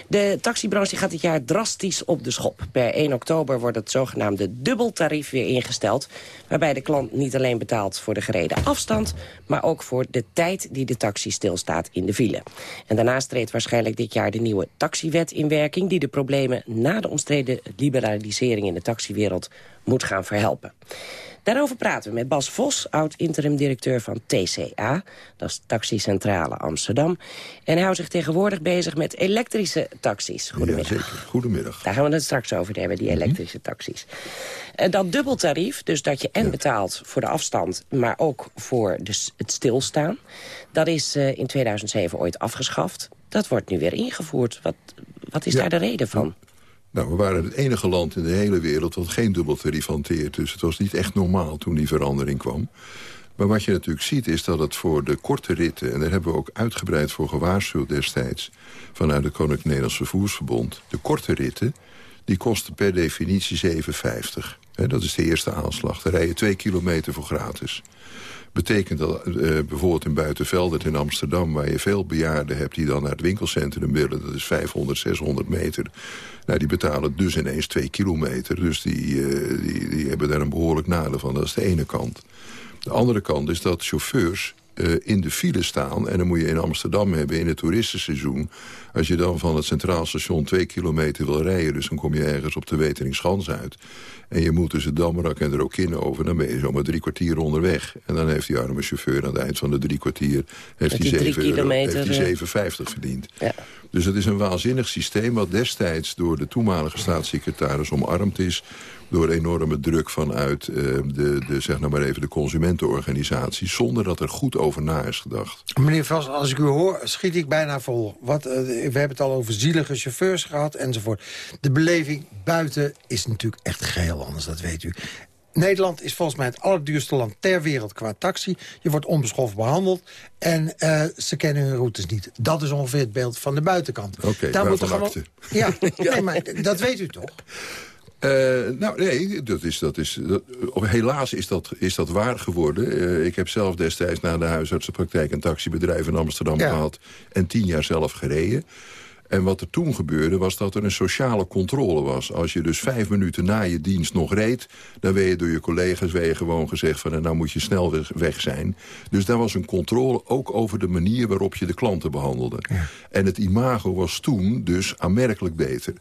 De taxibranche gaat dit jaar drastisch op de schop. Per 1 oktober wordt het zogenaamde dubbeltarief weer ingesteld... waarbij de klant niet alleen betaalt voor de gereden afstand... maar ook voor de tijd die de taxi stilstaat in de file. En daarnaast treedt waarschijnlijk dit jaar de nieuwe taxiwet in werking... die de problemen na de omstreden liberalisering in de taxiwereld moet gaan verhelpen. Daarover praten we met Bas Vos, oud-interim-directeur van TCA. Dat is Taxicentrale Amsterdam. En hij houdt zich tegenwoordig bezig met elektrische taxis. Goedemiddag. Goedemiddag. Daar gaan we het straks over hebben, die elektrische taxis. En dat dubbeltarief, dus dat je en betaalt voor de afstand... maar ook voor de het stilstaan... dat is eh, in 2007 ooit afgeschaft. Dat wordt nu weer ingevoerd. Wat, wat is Ja. daar de reden van? Nou, we waren het enige land in de hele wereld wat geen dubbeltarief hanteert. Dus het was niet echt normaal toen die verandering kwam. Maar wat je natuurlijk ziet is dat het voor de korte ritten... en daar hebben we ook uitgebreid voor gewaarschuwd destijds... vanuit het Koninklijk Nederlands Vervoersverbond... de korte ritten, die kosten per definitie 7,50. Dat is de eerste aanslag. Daar rij je twee kilometer voor gratis. Betekent dat uh, bijvoorbeeld in Buitenveldert in Amsterdam... waar je veel bejaarden hebt die dan naar het winkelcentrum willen... dat is 500, 600 meter. Nou, die betalen dus ineens twee kilometer. Dus die, uh, die, die hebben daar een behoorlijk nadeel van. Dat is de ene kant. De andere kant is dat chauffeurs uh, in de file staan. En dan moet je in Amsterdam hebben in het toeristenseizoen. Als je dan van het Centraal Station twee kilometer wil rijden... dus dan kom je ergens op de Weteringschans uit. En je moet tussen Damrak en de Rokin over... dan ben je zomaar drie kwartier onderweg. En dan heeft die arme chauffeur aan het eind van de drie kwartier... heeft hij 7,50 verdiend. Ja. Dus het is een waanzinnig systeem... wat destijds door de toenmalige staatssecretaris omarmd is door enorme druk vanuit uh, de, de, zeg nou maar even, de consumentenorganisaties... zonder dat er goed over na is gedacht. Meneer Vast, als ik u hoor, schiet ik bijna vol. Wat, uh, we hebben het al over zielige chauffeurs gehad enzovoort. De beleving buiten is natuurlijk echt geheel anders, dat weet u. Nederland is volgens mij het allerduurste land ter wereld qua taxi. Je wordt onbeschoft behandeld en uh, ze kennen hun routes niet. Dat is ongeveer het beeld van de buitenkant. Oké, okay, Daar moet gewoon... Ja, nee, maar dat weet u toch? Uh, nou, nee, dat is, dat is, dat, helaas is dat, is dat waar geworden. Uh, ik heb zelf destijds na de huisartsenpraktijk... een taxibedrijf in Amsterdam ja. gehad en tien jaar zelf gereden. En wat er toen gebeurde was dat er een sociale controle was. Als je dus vijf minuten na je dienst nog reed... dan werd je door je collega's weer gewoon gezegd van... nou moet je snel weg zijn. Dus daar was een controle ook over de manier waarop je de klanten behandelde. Ja. En het imago was toen dus aanmerkelijk beter.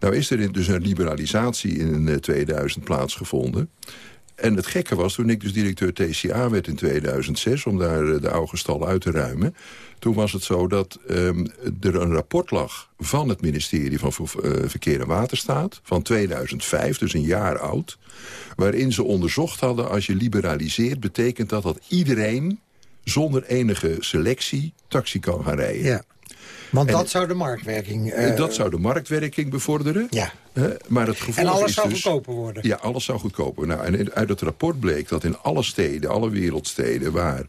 Nou is er dus een liberalisatie in 2000 plaatsgevonden... En het gekke was, toen ik dus directeur TCA werd in 2006... om daar de oude stal uit te ruimen... Toen was het zo dat um, er een rapport lag van het ministerie van Verkeer en Waterstaat... van 2005, dus een jaar oud... waarin ze onderzocht hadden, als je liberaliseert... betekent dat dat iedereen zonder enige selectie taxi kan gaan rijden. Ja. Want en, dat zou de marktwerking... Uh, dat zou de marktwerking bevorderen. Ja. Uh, maar het gevolg en alles is zou dus, goedkoper worden. Ja, alles zou goedkoper. Nou, en uit het rapport bleek dat in alle steden, alle wereldsteden... waar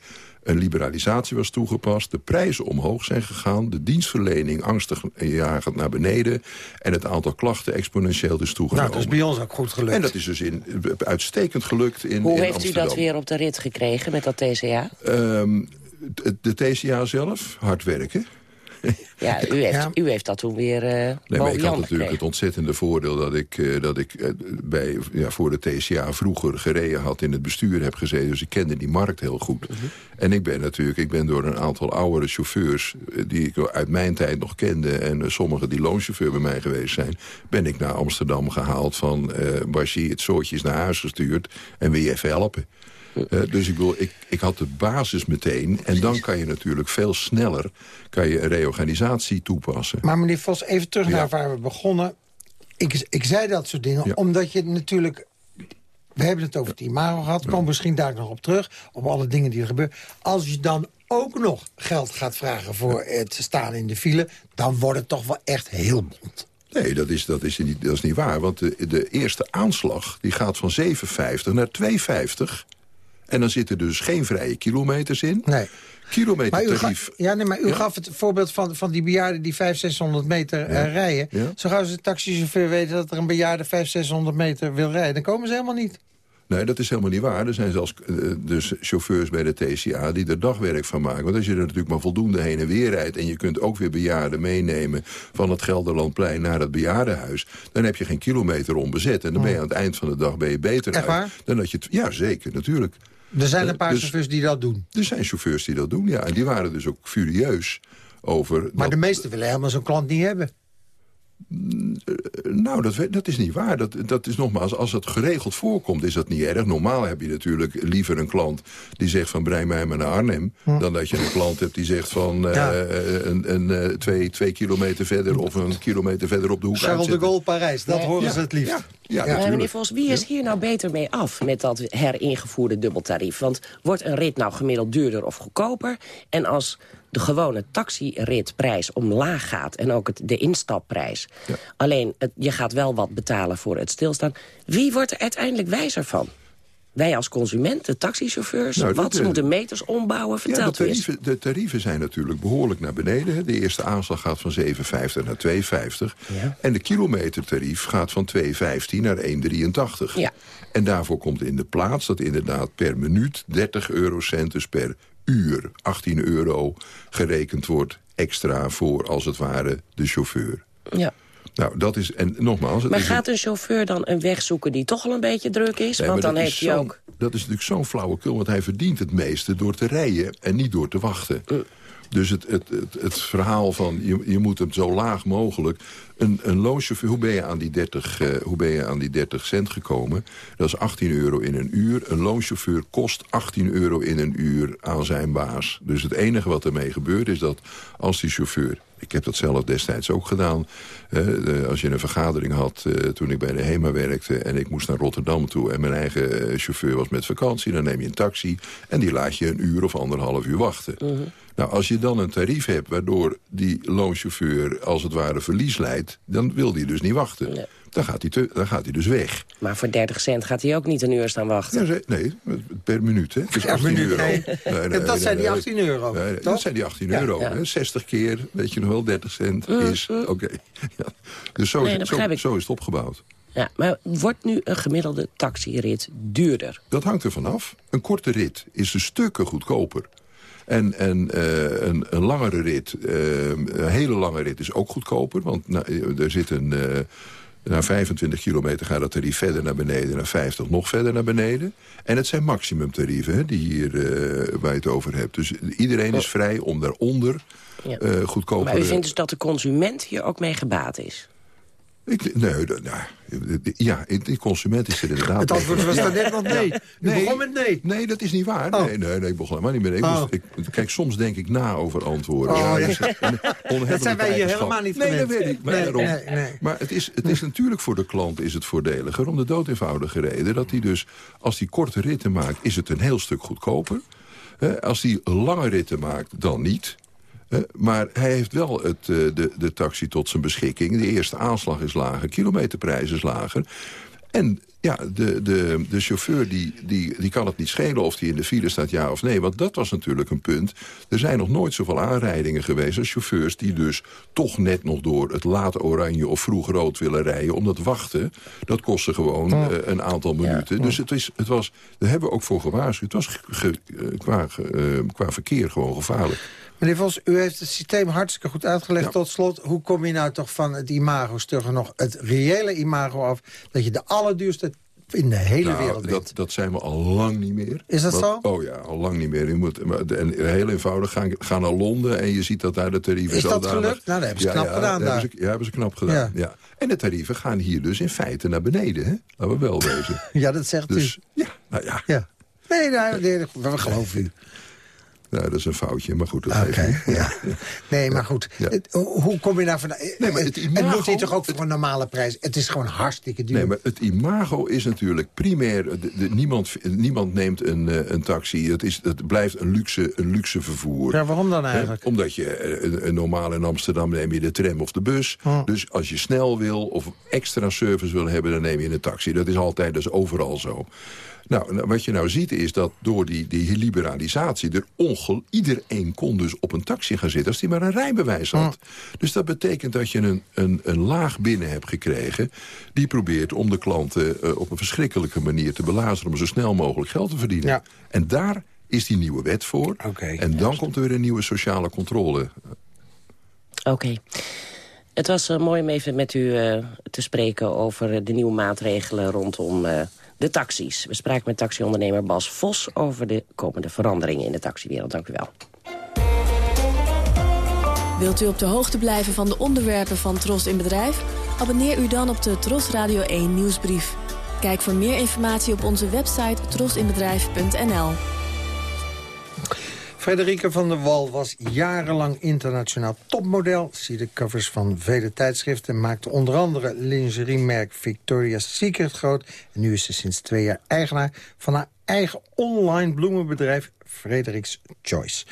een liberalisatie was toegepast, de prijzen omhoog zijn gegaan... de dienstverlening angstig jagend naar beneden... en het aantal klachten exponentieel is toegenomen. Nou, dat is bij ons ook goed gelukt. En dat is dus in, uitstekend gelukt in Hoe in heeft Amsterdam. u dat weer op de rit gekregen met dat TCA? Um, de, de TCA zelf, hard werken. Ja, u heeft, ja. u heeft dat toen weer uh, Nee, maar ik had natuurlijk het ontzettende voordeel dat ik, uh, dat ik uh, bij, ja, voor de TCA vroeger gereden had in het bestuur heb gezeten. Dus ik kende die markt heel goed. Mm -hmm. En ik ben natuurlijk, ik ben door een aantal oudere chauffeurs die ik uit mijn tijd nog kende en sommigen die loonchauffeur bij mij geweest zijn, ben ik naar Amsterdam gehaald van Bashi het soortjes naar huis gestuurd en wil je even helpen. Uh, dus ik, ik, ik had de basis meteen. En dan kan je natuurlijk veel sneller kan je een reorganisatie toepassen. Maar meneer Vos, even terug ja. naar waar we begonnen. Ik, ik zei dat soort dingen, ja. omdat je natuurlijk... We hebben het over het imago gehad, komen misschien daar nog op terug. Op alle dingen die er gebeuren. Als je dan ook nog geld gaat vragen voor het staan in de file... dan wordt het toch wel echt heel bond. Nee, dat is, dat is, niet, dat is niet waar. Want de, de eerste aanslag die gaat van 7,50 naar 2,50... En dan zitten dus geen vrije kilometers in. Nee. Kilometertarief. Ja, nee, maar u ja? gaf het voorbeeld van, van die bejaarden die 500, 600 meter ja. uh, rijden. Ja? Zo gauw ze de taxichauffeur weten dat er een bejaarde 500, 600 meter wil rijden... dan komen ze helemaal niet. Nee, dat is helemaal niet waar. Er zijn zelfs uh, dus chauffeurs bij de TCA die er dagwerk van maken. Want als je er natuurlijk maar voldoende heen en weer rijdt... en je kunt ook weer bejaarden meenemen van het Gelderlandplein naar het bejaardenhuis... dan heb je geen kilometer onbezet. En dan ben je aan het eind van de dag ben je beter Echt uit. Dan dat je ja, zeker, natuurlijk. Er zijn een paar dus, chauffeurs die dat doen. Er zijn chauffeurs die dat doen, ja. En die waren dus ook furieus over... Maar dat, de meesten willen helemaal zo'n klant niet hebben. Nou, dat, dat is niet waar. Dat, dat is nogmaals, als het geregeld voorkomt, is dat niet erg. Normaal heb je natuurlijk liever een klant die zegt van breng mij maar naar Arnhem... Hm. dan dat je een klant hebt die zegt van ja. uh, een, een, een, twee, twee kilometer verder... of een kilometer verder op de hoek Charles de Gaulle Parijs, dat ja. horen ja. ze het liefst. Ja, ja, meneer Vos, wie is hier nou beter mee af met dat heringevoerde dubbeltarief? Want wordt een rit nou gemiddeld duurder of goedkoper? En als de gewone taxiritprijs omlaag gaat... en ook het, de instapprijs. Alleen, het, je gaat wel wat betalen voor het stilstaan. Wie wordt er uiteindelijk wijzer van? Wij als consumenten, taxichauffeurs, Nou, wat ze eh, moeten meters ombouwen, Ja, de vertelt u eens. tarieven, de tarieven zijn natuurlijk behoorlijk naar beneden. hè. De eerste aanslag gaat van 7,50 naar 2,50. En de kilometertarief gaat van 2,15 naar 1,83. Ja. En daarvoor komt in de plaats dat inderdaad per minuut 30 eurocent... dus per uur 18 euro gerekend wordt extra voor, als het ware, de chauffeur. Ja. Nou, dat is, en nogmaals... Maar gaat een chauffeur dan een weg zoeken die toch al een beetje druk is? Nee, Want dan heeft hij ook... Dat is natuurlijk zo'n flauwekul, want hij verdient het meeste door te rijden en niet door te wachten. Dus het, het, het, het verhaal van je, je moet hem zo laag mogelijk... Een, een loonchauffeur, hoe ben, je aan die 30, eh, hoe ben je aan die 30 cent gekomen? Dat is 18 euro in een uur. Een loonchauffeur kost 18 euro in een uur aan zijn baas. Dus het enige wat ermee gebeurt is dat als die chauffeur... Ik heb dat zelf destijds ook gedaan. Als je een vergadering had eh, toen ik bij de HEMA werkte... en ik moest naar Rotterdam toe en mijn eigen eh, chauffeur was met vakantie... dan neem je een taxi en die laat je een uur of anderhalf uur wachten. Nou, als je dan een tarief hebt waardoor die loonchauffeur als het ware verlies leidt... dan wil die dus niet wachten. Dan, gaat hij te, dan gaat hij dus weg. Maar voor 30 cent gaat hij ook niet een uur staan wachten. Ja, nee, per minuut, hè? Dus Per 18 minuut, euro. nee. Nee, Dat zijn die 18 euro, Nee, nee, toch? dat zijn die 18 Ja. euro. Ja. hè. 60 keer, weet je nog wel, 30 cent is... Oké. Ja. Dus zo, Nee, is, zo, is het opgebouwd. Ja, maar wordt nu een gemiddelde taxirit duurder? Dat hangt er vanaf. Een korte rit is een stukken goedkoper. En, en eh, een, een langere rit, eh, een hele lange rit is ook goedkoper. Want nou, er zit een... eh, na 25 kilometer gaat het tarief verder naar beneden. Na 50 nog verder naar beneden. En het zijn maximumtarieven hè, die hier, waar je het over hebt. Dus iedereen is vrij om daaronder goedkoper... Maar u vindt dus dat de consument hier ook mee gebaat is? Ik, nee, dat- nou, ja, de consument is er inderdaad... Het antwoord was mee. daarnet nog nee. U begon met nee. Nee, dat is niet waar. Oh. Nee, nee, nee, ik begon helemaal niet meer. Ik Oh. ik, kijk, soms denk ik na over antwoorden. Oh, ja. dat Dat zijn wij hier helemaal niet Nee, dat weet ik. Maar, Nee, nee, nee. maar het is, het is natuurlijk voor de klant is het voordeliger... om de dood eenvoudige reden dat hij dus... als hij korte ritten maakt, is het een heel stuk goedkoper. Als hij lange ritten maakt, dan niet... Maar hij heeft wel het, eh, de, de taxi tot zijn beschikking. De eerste aanslag is lager, kilometerprijs is lager. En ja, de, de, de chauffeur die, die, die kan het niet schelen of die in de file staat, ja of nee. Want dat was natuurlijk een punt. Er zijn nog nooit zoveel aanrijdingen geweest als chauffeurs... die dus toch net nog door het laat oranje of vroeg rood willen rijden. Omdat wachten, dat kostte gewoon eh, een aantal minuten. Dus het, is, het was, daar hebben we ook voor gewaarschuwd. Het was ge- ge- qua, ge- eh, qua verkeer gewoon gevaarlijk. Meneer Vos, u heeft het systeem hartstikke goed uitgelegd. Tot slot, hoe kom je nou toch van het imago stuggen nog het reële imago af... dat je de allerduurste in de hele Nou, wereld bent? dat, dat zijn we al lang niet meer. Is dat Want- Oh ja, al lang niet meer. Je moet, en heel eenvoudig, gaan, gaan naar Londen en je ziet dat daar de tarieven Is dat gelukt? Nou, dat hebben ze Ja, knap ja, gedaan daar. Hebben ze, ja, hebben ze knap gedaan, ja. En de tarieven gaan hier dus in feite naar beneden, hè? Laten we wel wezen. Ja, dat zegt Dus, u. ja, nou ja. Ja. Nee, nou, nee, we geloven u. Nou, dat is een foutje, maar goed, dat geeft niet. ja. Nee, maar goed. Ja. Het- hoe kom je nou van... Nee, maar het het imago- moet hier toch ook voor een normale prijs? Het is gewoon hartstikke duur. Nee, maar het imago is natuurlijk primair... de- de- niemand, niemand neemt een, eh, een taxi. Het, is, het blijft een luxe, een luxe vervoer. Ja, waarom dan eigenlijk? Omdat je eh, een, een normaal in Amsterdam neem je de tram of de bus. Dus als je snel wil of extra service wil hebben... dan neem je een taxi. Dat is altijd, dat is overal zo. Nou, nou, wat je nou ziet is dat door die, die liberalisatie... Er ongel, iedereen kon dus op een taxi gaan zitten... als die maar een rijbewijs had. Dus dat betekent dat je een, een, een laag binnen hebt gekregen... die probeert om de klanten eh, op een verschrikkelijke manier te belazeren... om zo snel mogelijk geld te verdienen. Ja. En daar is die nieuwe wet voor. Oké, en dan komt er weer een nieuwe sociale controle. Oké. Het was eh, mooi om even met u eh, te spreken over de nieuwe maatregelen rondom eh, de taxis. We spraken met taxiondernemer Bas Vos over de komende veranderingen in de taxiwereld. Dank u wel. Wilt u op de hoogte blijven van de onderwerpen van Tros in Bedrijf? Abonneer u dan op de Tros Radio 1 nieuwsbrief. Kijk voor meer informatie op onze website trosinbedrijf.nl. Frederike van der Wal was jarenlang internationaal topmodel. Zie de covers van vele tijdschriften. Maakte onder andere lingeriemerk Victoria's Secret groot. En nu is ze sinds twee jaar eigenaar van haar eigen online bloemenbedrijf Fredericks Choice.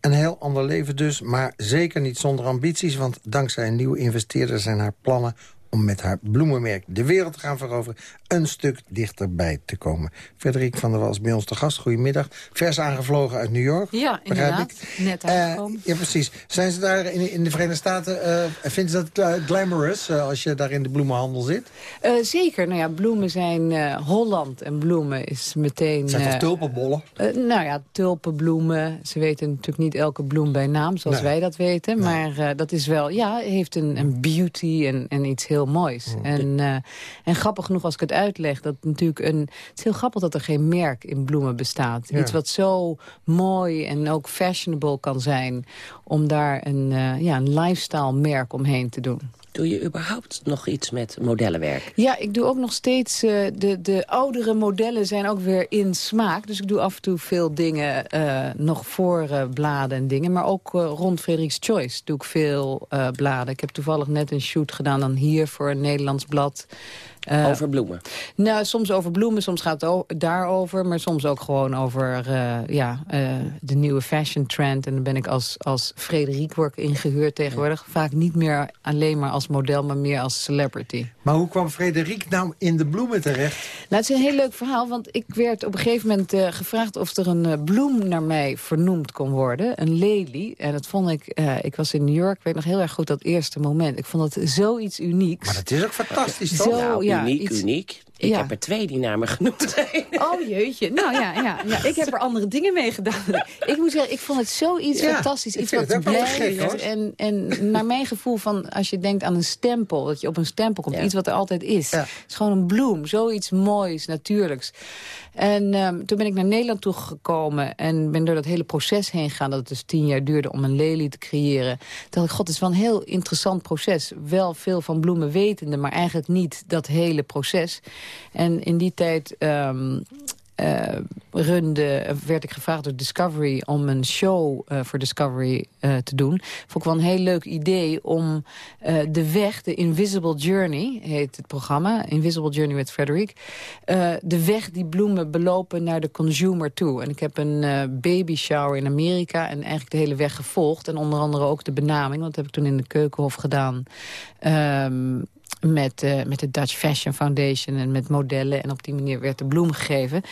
Een heel ander leven dus, maar zeker niet zonder ambities... want dankzij een nieuwe investeerder zijn haar plannen om met haar bloemenmerk de wereld te gaan veroveren... een stuk dichterbij te komen. Frederik van der Wals bij ons te gast. Goedemiddag. Vers aangevlogen uit New York. Ja, inderdaad. Ik. Net eh, aangekomen. ja, precies. Zijn ze daar in, in de Verenigde Staten... Uh, vinden ze dat glamorous als je daar in de bloemenhandel zit? zeker. Nou ja, bloemen zijn Holland en bloemen is meteen... Het zijn toch tulpenbollen? nou ja, tulpenbloemen. Ze weten natuurlijk niet elke bloem bij naam, zoals wij dat weten. Maar dat is wel... Ja, heeft een, een beauty en, en iets heel moois. Mm. En, uh, en grappig genoeg als ik het uitleg, dat natuurlijk een, het is heel grappig dat er geen merk in bloemen bestaat. Iets wat zo mooi en ook fashionable kan zijn, om daar een, uh, ja, een lifestyle merk omheen te doen. Doe je überhaupt nog iets met modellenwerk? Ja, ik doe ook nog steeds... Uh, de, de oudere modellen zijn ook weer in smaak. Dus ik doe af en toe veel dingen uh, nog voor uh, bladen en dingen. Maar ook rond Frederiks Choice doe ik veel bladen. Ik heb toevallig net een shoot gedaan dan hier voor een Nederlands blad. Uh, over bloemen? Nou, soms over bloemen, soms gaat het daarover. Maar soms ook gewoon over uh, ja, uh, de nieuwe fashion trend. En dan ben ik als, als Frederik word ingehuurd tegenwoordig. Vaak niet meer alleen maar als model, maar meer als celebrity. Maar hoe kwam Frederik nou in de bloemen terecht? Nou, het is een heel leuk verhaal. Want ik werd op een gegeven moment gevraagd of er een bloem naar mij vernoemd kon worden. Een lelie. En dat vond ik, ik was in New York, ik weet nog heel erg goed dat eerste moment. Ik vond het zoiets unieks. Maar dat is ook fantastisch, toch? Zo, ja, uniek, uniek. Ik heb er twee die naar me genoemd zijn. Oh jeetje. Nou ja, ja, ja, ik heb er andere dingen mee gedaan. ik moet zeggen, ik vond het zoiets ja, fantastisch. Iets wat blijft. En, en naar mijn gevoel van, als je denkt aan een stempel. Dat je op een stempel komt. Iets wat er altijd is. Het is gewoon een bloem. Zoiets moois, natuurlijks. En um, toen ben ik naar Nederland toegekomen en ben door dat hele proces heen gegaan... dat het dus tien jaar duurde om een lelie te creëren. Toen dacht ik, god, het is wel een heel interessant proces. Wel veel van bloemen wetende, maar eigenlijk niet dat hele proces. En in die tijd um, uh, runde, werd ik gevraagd door Discovery om een show uh, voor Discovery uh, te doen. Vond ik wel een heel leuk idee om de weg, de Invisible Journey heet het programma, Invisible Journey with Frederick, de weg die bloemen belopen naar de consumer toe. En ik heb een baby shower in Amerika en eigenlijk de hele weg gevolgd. En onder andere ook de benaming, want dat heb ik toen in de Keukenhof gedaan. Um, met, uh, met de Dutch Fashion Foundation en met modellen. En op die manier werd de bloem gegeven.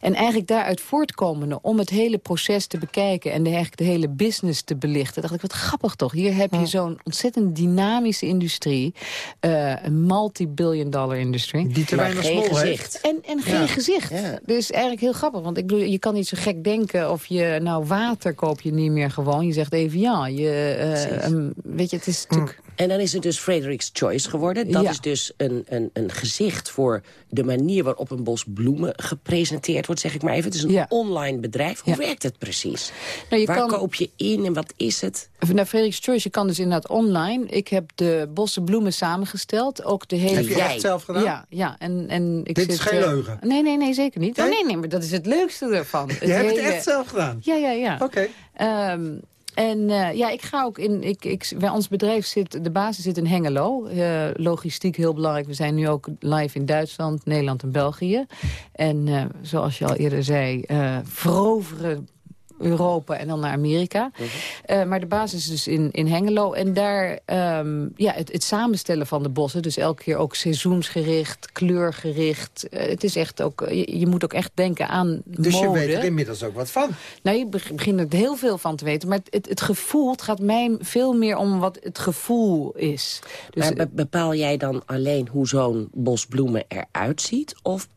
En eigenlijk daaruit voortkomende om het hele proces te bekijken... en de, eigenlijk de hele business te belichten, dacht ik, wat grappig toch. Hier heb je zo'n ontzettend dynamische industrie. Uh, een multi-billion dollar industrie. Die te weinig geen gezicht. En, en geen gezicht. Ja. Dus eigenlijk heel grappig. Want ik bedoel, je kan niet zo gek denken of je... nou, water koop je niet meer gewoon. Je zegt even ja. Je, uh, weet je, het is natuurlijk... En dan is het dus Frederick's Choice geworden. Dat is dus een, een, een gezicht voor de manier waarop een bos bloemen gepresenteerd wordt, zeg ik maar even. Het is een online bedrijf. Hoe werkt het precies? Nou, je Waar kan... koop je in en wat is het? Naar Frederick's Choice, je kan dus inderdaad online. Ik heb de bossen bloemen samengesteld. Ook de hele... Heb je echt zelf gedaan? Ja, ja. En, en ik Dit zit, is geen leugen? Nee, nee, nee, zeker niet. Nee? Oh, nee, nee, maar dat is het leukste ervan. je hebt het echt zelf gedaan? Ja, ja, ja. Oké. Ehm, en uh, ja, ik ga ook in. Ik, ik, bij ons bedrijf zit. De basis zit in Hengelo. Uh, logistiek heel belangrijk. We zijn nu ook live in Duitsland, Nederland en België. En uh, zoals je al eerder zei, veroveren Europa en dan naar Amerika. uh, maar de basis is dus in, in Hengelo. En daar um, ja, het, het, samenstellen van de bossen. Dus elke keer ook seizoensgericht, kleurgericht. Uh, het is echt ook, je, je, moet ook echt denken aan Dus mode. je weet er inmiddels ook wat van? Nou, je begint er heel veel van te weten. Maar het, het, gevoel, het gaat mij veel meer om wat het gevoel is. Dus, maar bepaal jij dan alleen hoe zo'n bos bloemen eruit ziet? Of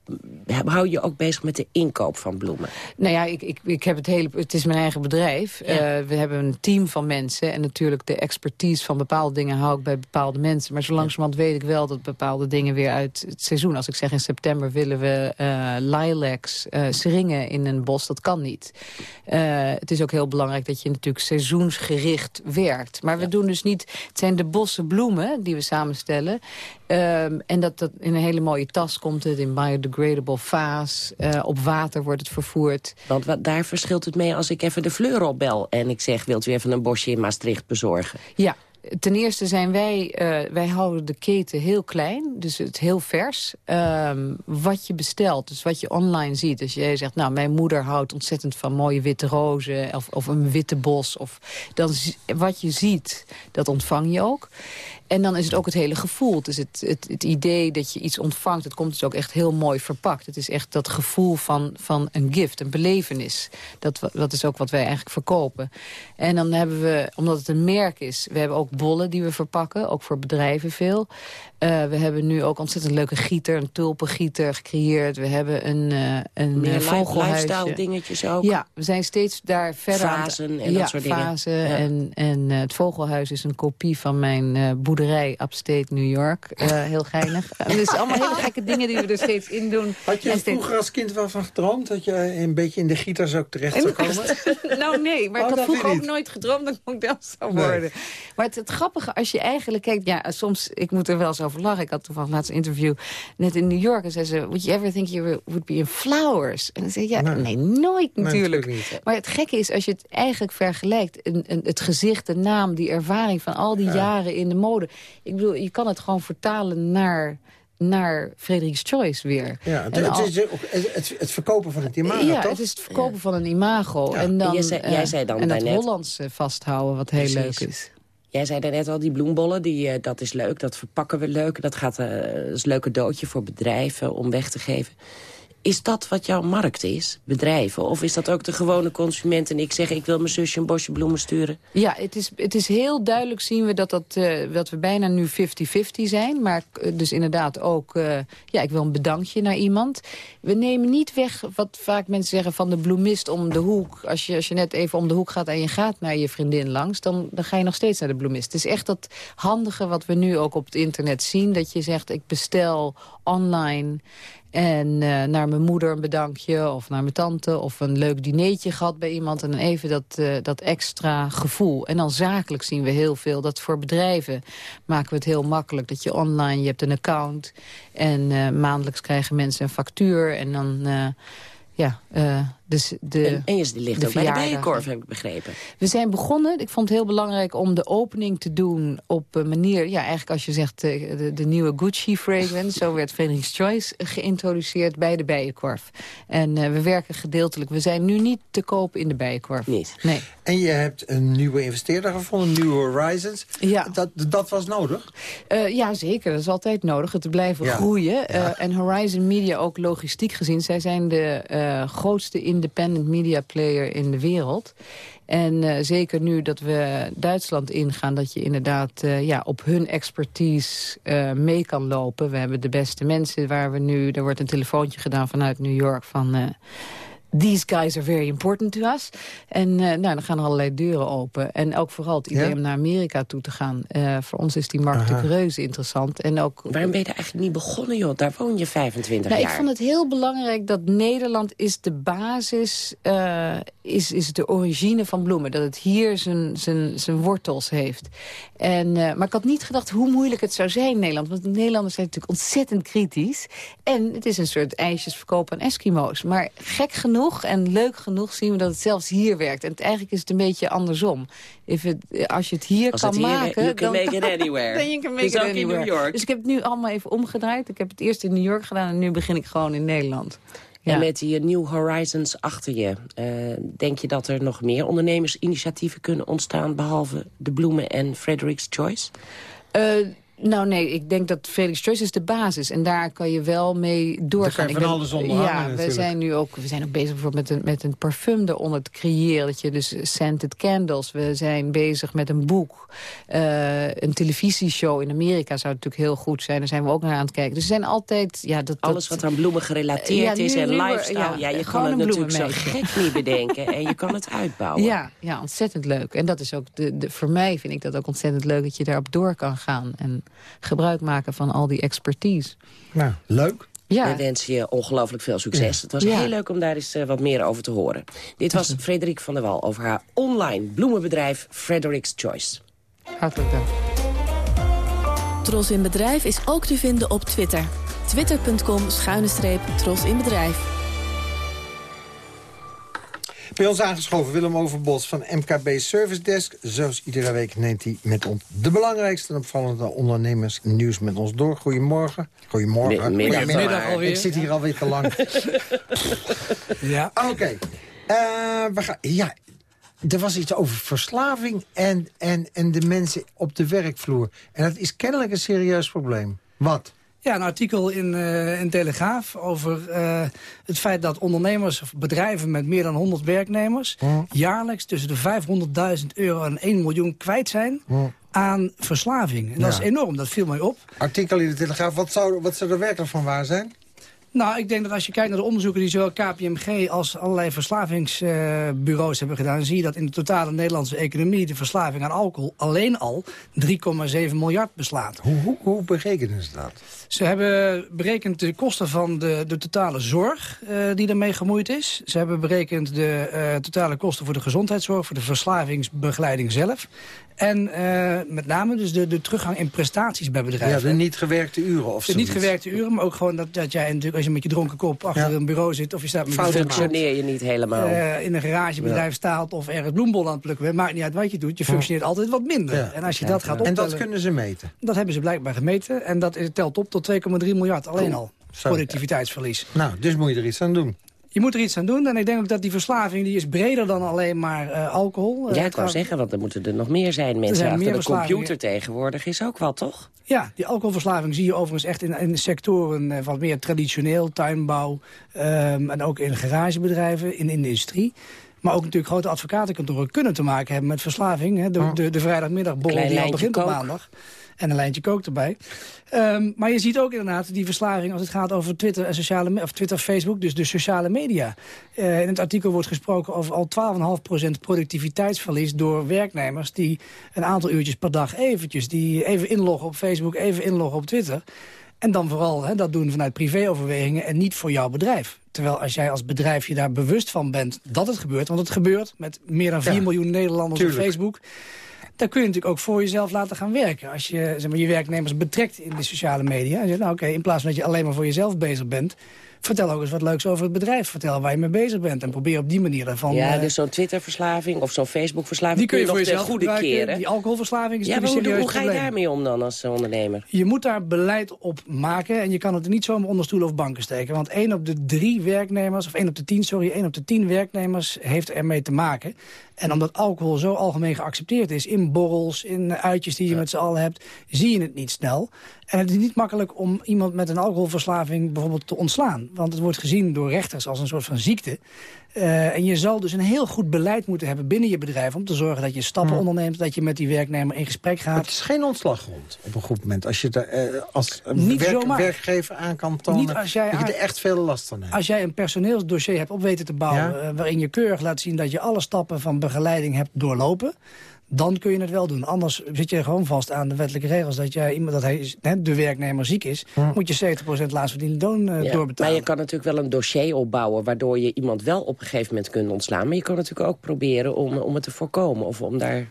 hou je ook bezig met de inkoop van bloemen? Nou ja, ik, ik, ik heb het hele het is mijn eigen bedrijf. Ja. Uh, we hebben een team van mensen. En natuurlijk de expertise van bepaalde dingen hou ik bij bepaalde mensen. Maar zo langzamerhand weet ik wel dat bepaalde dingen weer uit het seizoen... als ik zeg in september willen we uh, lilacs, uh, seringen in een bos, dat kan niet. het is ook heel belangrijk dat je natuurlijk seizoensgericht werkt. Maar we doen dus niet... Het zijn de bossen bloemen die we samenstellen. Um, en dat dat in een hele mooie tas komt het, in biodegradable vaas. op water wordt het vervoerd. Want wat, daar verschilt het mee als ik even de fleur opbel... en ik zeg, wilt u even een bosje in Maastricht bezorgen? Ja, ten eerste zijn wij, uh, wij houden de keten heel klein, dus het heel vers. Um, wat je bestelt, dus wat je online ziet. Dus jij zegt, nou, mijn moeder houdt ontzettend van mooie witte rozen... of, of een witte bos. Of, dan, wat je ziet, dat ontvang je ook. En dan is het ook het hele gevoel. Dus het, het, het idee dat je iets ontvangt, het komt dus ook echt heel mooi verpakt. Het is echt dat gevoel van, van een gift, een belevenis. Dat, dat is ook wat wij eigenlijk verkopen. En dan hebben we, omdat het een merk is, we hebben ook bollen die we verpakken. Ook voor bedrijven veel. Uh, we hebben nu ook ontzettend leuke gieter, een tulpengieter gecreëerd. We hebben een, uh, een Meer vogelhuisje. lifestyle dingetjes ook. Ja, we zijn steeds daar verder Vazen aan... en ja, dat soort dingen. Ja. en, en uh, het vogelhuis is een kopie van mijn uh, boerderij upstate New York. heel geinig. dus allemaal hele gekke dingen die we er steeds in doen. Had je er vroeger als kind wel van gedroomd? Dat je een beetje in de gieters ook terecht zou komen? nou nee, maar Oh, ik had dat vroeger ook nooit gedroomd dat ik model zou Nee. worden. Maar het, het grappige, als je eigenlijk kijkt... Ja, soms, ik moet er wel eens over lachen. Ik had toevallig laatst een interview net in New York. En zei ze, would you ever think you would be in flowers? En dan zei ja, nee, nooit natuurlijk. natuurlijk niet. Maar het gekke is, als je het eigenlijk vergelijkt... Een, een, het gezicht, de naam, die ervaring van al die jaren in de mode. Ik bedoel, je kan het gewoon vertalen naar naar Frederick's Choice weer. Ja, het, En het is het, het verkopen van het imago, ja, toch? het is het verkopen van een imago. Ja. En dan, Jij zei- eh, jij zei dan en dat daarnet- Hollands eh, vasthouden, wat heel Precies. leuk is. Jij zei daarnet al, die bloembollen, die, eh, dat is leuk. Dat verpakken we leuk. Dat, gaat, eh, dat is een leuk cadeautje voor bedrijven om weg te geven. Is dat wat jouw markt is, bedrijven? Of is dat ook de gewone consument en ik zeg... ik wil mijn zusje een bosje bloemen sturen? Ja, het is, het is heel duidelijk zien we dat, dat, eh, we bijna nu 50-50 zijn. Maar eh, dus inderdaad ook, eh, ja, ik wil een bedankje naar iemand. We nemen niet weg wat vaak mensen zeggen van de bloemist om de hoek. Als je, als je net even om de hoek gaat en je gaat naar je vriendin langs... dan, dan ga je nog steeds naar de bloemist. Het is echt dat handige wat we nu ook op het internet zien. Dat je zegt, ik bestel online... En eh, naar mijn moeder een bedankje of naar mijn tante... of een leuk dineetje gehad bij iemand. En dan even dat, eh, dat extra gevoel. En dan zakelijk zien we heel veel. Dat voor bedrijven maken we het heel makkelijk. Dat je online, je hebt een account. En eh, maandelijks krijgen mensen een factuur. En dan... ja, dus de, en, en je ligt de ook bij de. Bijenkorf, heb ik begrepen. We zijn begonnen. Ik vond het heel belangrijk om de opening te doen op een manier... Ja, eigenlijk als je zegt eh, de, de nieuwe Gucci fragrance. zo werd Frederick's Choice geïntroduceerd bij de Bijenkorf. En eh, we werken gedeeltelijk. We zijn nu niet te koop in de Bijenkorf. Niet? Nee. En je hebt een nieuwe investeerder gevonden, New Horizons. Ja. Dat, dat was nodig? Uh, ja, zeker. Dat is altijd nodig. Het te blijven Ja. groeien. Ja. Uh, en Horizon Media ook logistiek gezien. Zij zijn de uh, grootste independent media player in de wereld. En uh, zeker nu dat we Duitsland ingaan... dat je inderdaad uh, ja, op hun expertise uh, mee kan lopen. We hebben de beste mensen waar we nu... Er wordt een telefoontje gedaan vanuit New York van... These guys are very important to us. En uh, nou, dan gaan er allerlei deuren open. En ook vooral het idee Ja? om naar Amerika toe te gaan. Uh, voor ons is die markt natuurlijk reuze interessant. En ook, Waarom ben je daar eigenlijk niet begonnen, joh? Daar woon je 25 nou, jaar. Ik vond het heel belangrijk dat Nederland is de basis... Uh, is, is de origine van bloemen. Dat het hier zijn, zijn, zijn wortels heeft. En, uh, maar ik had niet gedacht hoe moeilijk het zou zijn in Nederland. Want de Nederlanders zijn natuurlijk ontzettend kritisch. En het is een soort ijsjes verkopen aan Eskimo's. Maar gek genoeg en leuk genoeg zien we dat het zelfs hier werkt. En het, eigenlijk is het een beetje andersom. If it, als je het hier Als kan het hier- maken... you can dan, make it anywhere. Dan you can make Dus it in. New York. Dus ik heb het nu allemaal even omgedraaid. Ik heb het eerst in New York gedaan en nu begin ik gewoon in Nederland. En met die New Horizons achter je, uh, denk je dat er nog meer ondernemersinitiatieven kunnen ontstaan... behalve de bloemen en Frederick's Choice? Uh, nou nee, ik denk dat Felix Choice is de basis. En daar kan je wel mee doorgaan. Daar kan je van alles Ja, we zijn nu ook, we zijn ook bezig bijvoorbeeld met een, met een parfum eronder te creëren. Dat je dus scented candles. We zijn bezig met een boek. Uh, een televisieshow in Amerika zou natuurlijk heel goed zijn. Daar zijn we ook naar aan het kijken. Dus er zijn altijd... Ja, dat, Alles dat, wat aan bloemen gerelateerd Ja, is nu- en lifestyle. Ja, ja, je kan het natuurlijk zo gek niet bedenken. en je kan het uitbouwen. Ja, ja, ontzettend leuk. En dat is ook de, de, voor mij vind ik dat ook ontzettend leuk dat je daarop door kan gaan. En gebruik maken van al die expertise. Nou, leuk. Ja. We wensen je ongelooflijk veel succes. Ja. Het was Ja. heel leuk om daar eens uh, wat meer over te horen. Dit was Frederik van der Wal over haar online bloemenbedrijf Frederick's Choice. Hartelijk dank. Tros in Bedrijf is ook te vinden op Twitter. Twitter.com schuine streep Tros in Bedrijf. Bij ons aangeschoven Willem Overbos van MKB Service Desk. Zoals iedere week neemt hij met ons de belangrijkste en opvallende ondernemersnieuws met ons door. Goedemorgen. Goedemorgen. Middag, Goedemiddag alweer. Ik zit hier alweer te lang. Ja. Oké. Eh, we gaan... Ja, er was iets over verslaving en, en, en de mensen op de werkvloer. En dat is kennelijk een serieus probleem. Wat? Ja, een artikel in, eh in Telegraaf over eh, het feit dat ondernemers of bedrijven met meer dan 100 werknemers... jaarlijks tussen de 500.000 euro en 1 miljoen kwijt zijn aan verslaving. En dat Ja. is enorm, dat viel mij op. Artikel in de Telegraaf. Wat zou, wat zou er werkelijk van waar zijn? Nou, ik denk dat als je kijkt naar de onderzoeken die zowel KPMG als allerlei verslavingsbureaus hebben gedaan... zie je dat in de totale Nederlandse economie de verslaving aan alcohol alleen al 3,7 miljard beslaat. Hoe, hoe, hoe berekenen ze dat? Ze hebben berekend de kosten van de, de totale zorg eh, die ermee gemoeid is. Ze hebben berekend de eh, totale kosten voor de gezondheidszorg, voor de verslavingsbegeleiding zelf. En eh, met name dus de, de teruggang in prestaties bij Ja, bedrijven. de niet gewerkte uren of de zo. niet gewerkte uren, maar ook gewoon dat, dat jij natuurlijk als je met je dronken kop achter Ja. een bureau zit... of je staat met je Fout functioneer je niet helemaal. eh, in een garagebedrijf staat of ergens bloembol aan het plukken bent. Maakt niet uit wat je doet, je functioneert altijd wat minder. Ja. En als je dat gaat En optellen... dat kunnen ze meten. Dat hebben ze blijkbaar gemeten. En dat is- telt op tot 2,3 miljard alleen al. Zo. Productiviteitsverlies. Nou, dus moet je er iets aan doen. Je moet er iets aan doen. En ik denk ook dat die verslaving die is breder dan alleen maar eh, alcohol. Eh, Ja, ik wou zeggen, want er moeten er nog meer zijn. Mensen zijn achter meer de computer tegenwoordig is ook wel, toch? Ja, die alcoholverslaving zie je overigens echt in, in sectoren eh, van meer traditioneel, tuinbouw. ehm, en ook in garagebedrijven, in, in de industrie. Maar ook natuurlijk grote advocatenkantoren kunnen te maken hebben met verslaving. Hè. De, de, de vrijdagmiddagborrel die al begint op maandag. En een lijntje kook erbij. Ehm, maar je ziet ook inderdaad die verslaving als het gaat over Twitter en sociale of Twitter, Facebook, dus de sociale media. Eh, in het artikel wordt gesproken over al 12,5% productiviteitsverlies door werknemers die een aantal uurtjes per dag eventjes, die even inloggen op Facebook, even inloggen op Twitter. En dan vooral hè, dat doen vanuit privéoverwegingen en niet voor jouw bedrijf. Terwijl als jij als bedrijf je daar bewust van bent dat het gebeurt... want het gebeurt met meer dan 4 Ja, miljoen Nederlanders tuurlijk. op Facebook... dan kun je natuurlijk ook voor jezelf laten gaan werken. Als je zeg maar, je werknemers betrekt in de sociale media... en zegt, nou oké, in plaats van dat je alleen maar voor jezelf bezig bent... vertel ook eens wat leuks over het bedrijf. Vertel waar je mee bezig bent. En probeer op die manier daarvan... ja, eh, dus zo'n Twitterverslaving of zo'n Facebookverslaving... die kun je voor jezelf goede keren. Die alcoholverslaving is Ja, maar hoe, hoe ga je probleem. daarmee om dan als ondernemer? Je moet daar beleid op maken en je kan het niet zomaar onder stoelen of banken steken. Want één op de drie werknemers, of één op de tien, sorry, één op de tien werknemers heeft ermee te maken. En omdat alcohol zo algemeen geaccepteerd is, in borrels, in uitjes die je met z'n allen hebt, zie je het niet snel. En het is niet makkelijk om iemand met een alcoholverslaving bijvoorbeeld te ontslaan. Want het wordt gezien door rechters als een soort van ziekte. Eh, en je zal dus een heel goed beleid moeten hebben binnen je bedrijf... om te zorgen dat je stappen onderneemt, dat je met die werknemer in gesprek gaat. Het is geen ontslaggrond op een goed moment. Als je er eh, als Niet werk- zomaar. werkgever aan kan tonen Niet als jij dat je er echt veel last van hebt. Als jij een personeelsdossier hebt op weten te bouwen... Ja. eh, waarin je keurig laat zien dat je alle stappen van begeleiding hebt doorlopen... dan kun je het wel doen. Anders zit je gewoon vast aan de wettelijke regels... dat jij iemand dat hij, hè, de werknemer ziek is... moet je 70% laatst verdiende loon eh, Ja, Maar doorbetalen. je kan natuurlijk wel een dossier opbouwen... waardoor je iemand wel op een gegeven moment kunt ontslaan. Maar je kan natuurlijk ook proberen om, om het te voorkomen... of om daar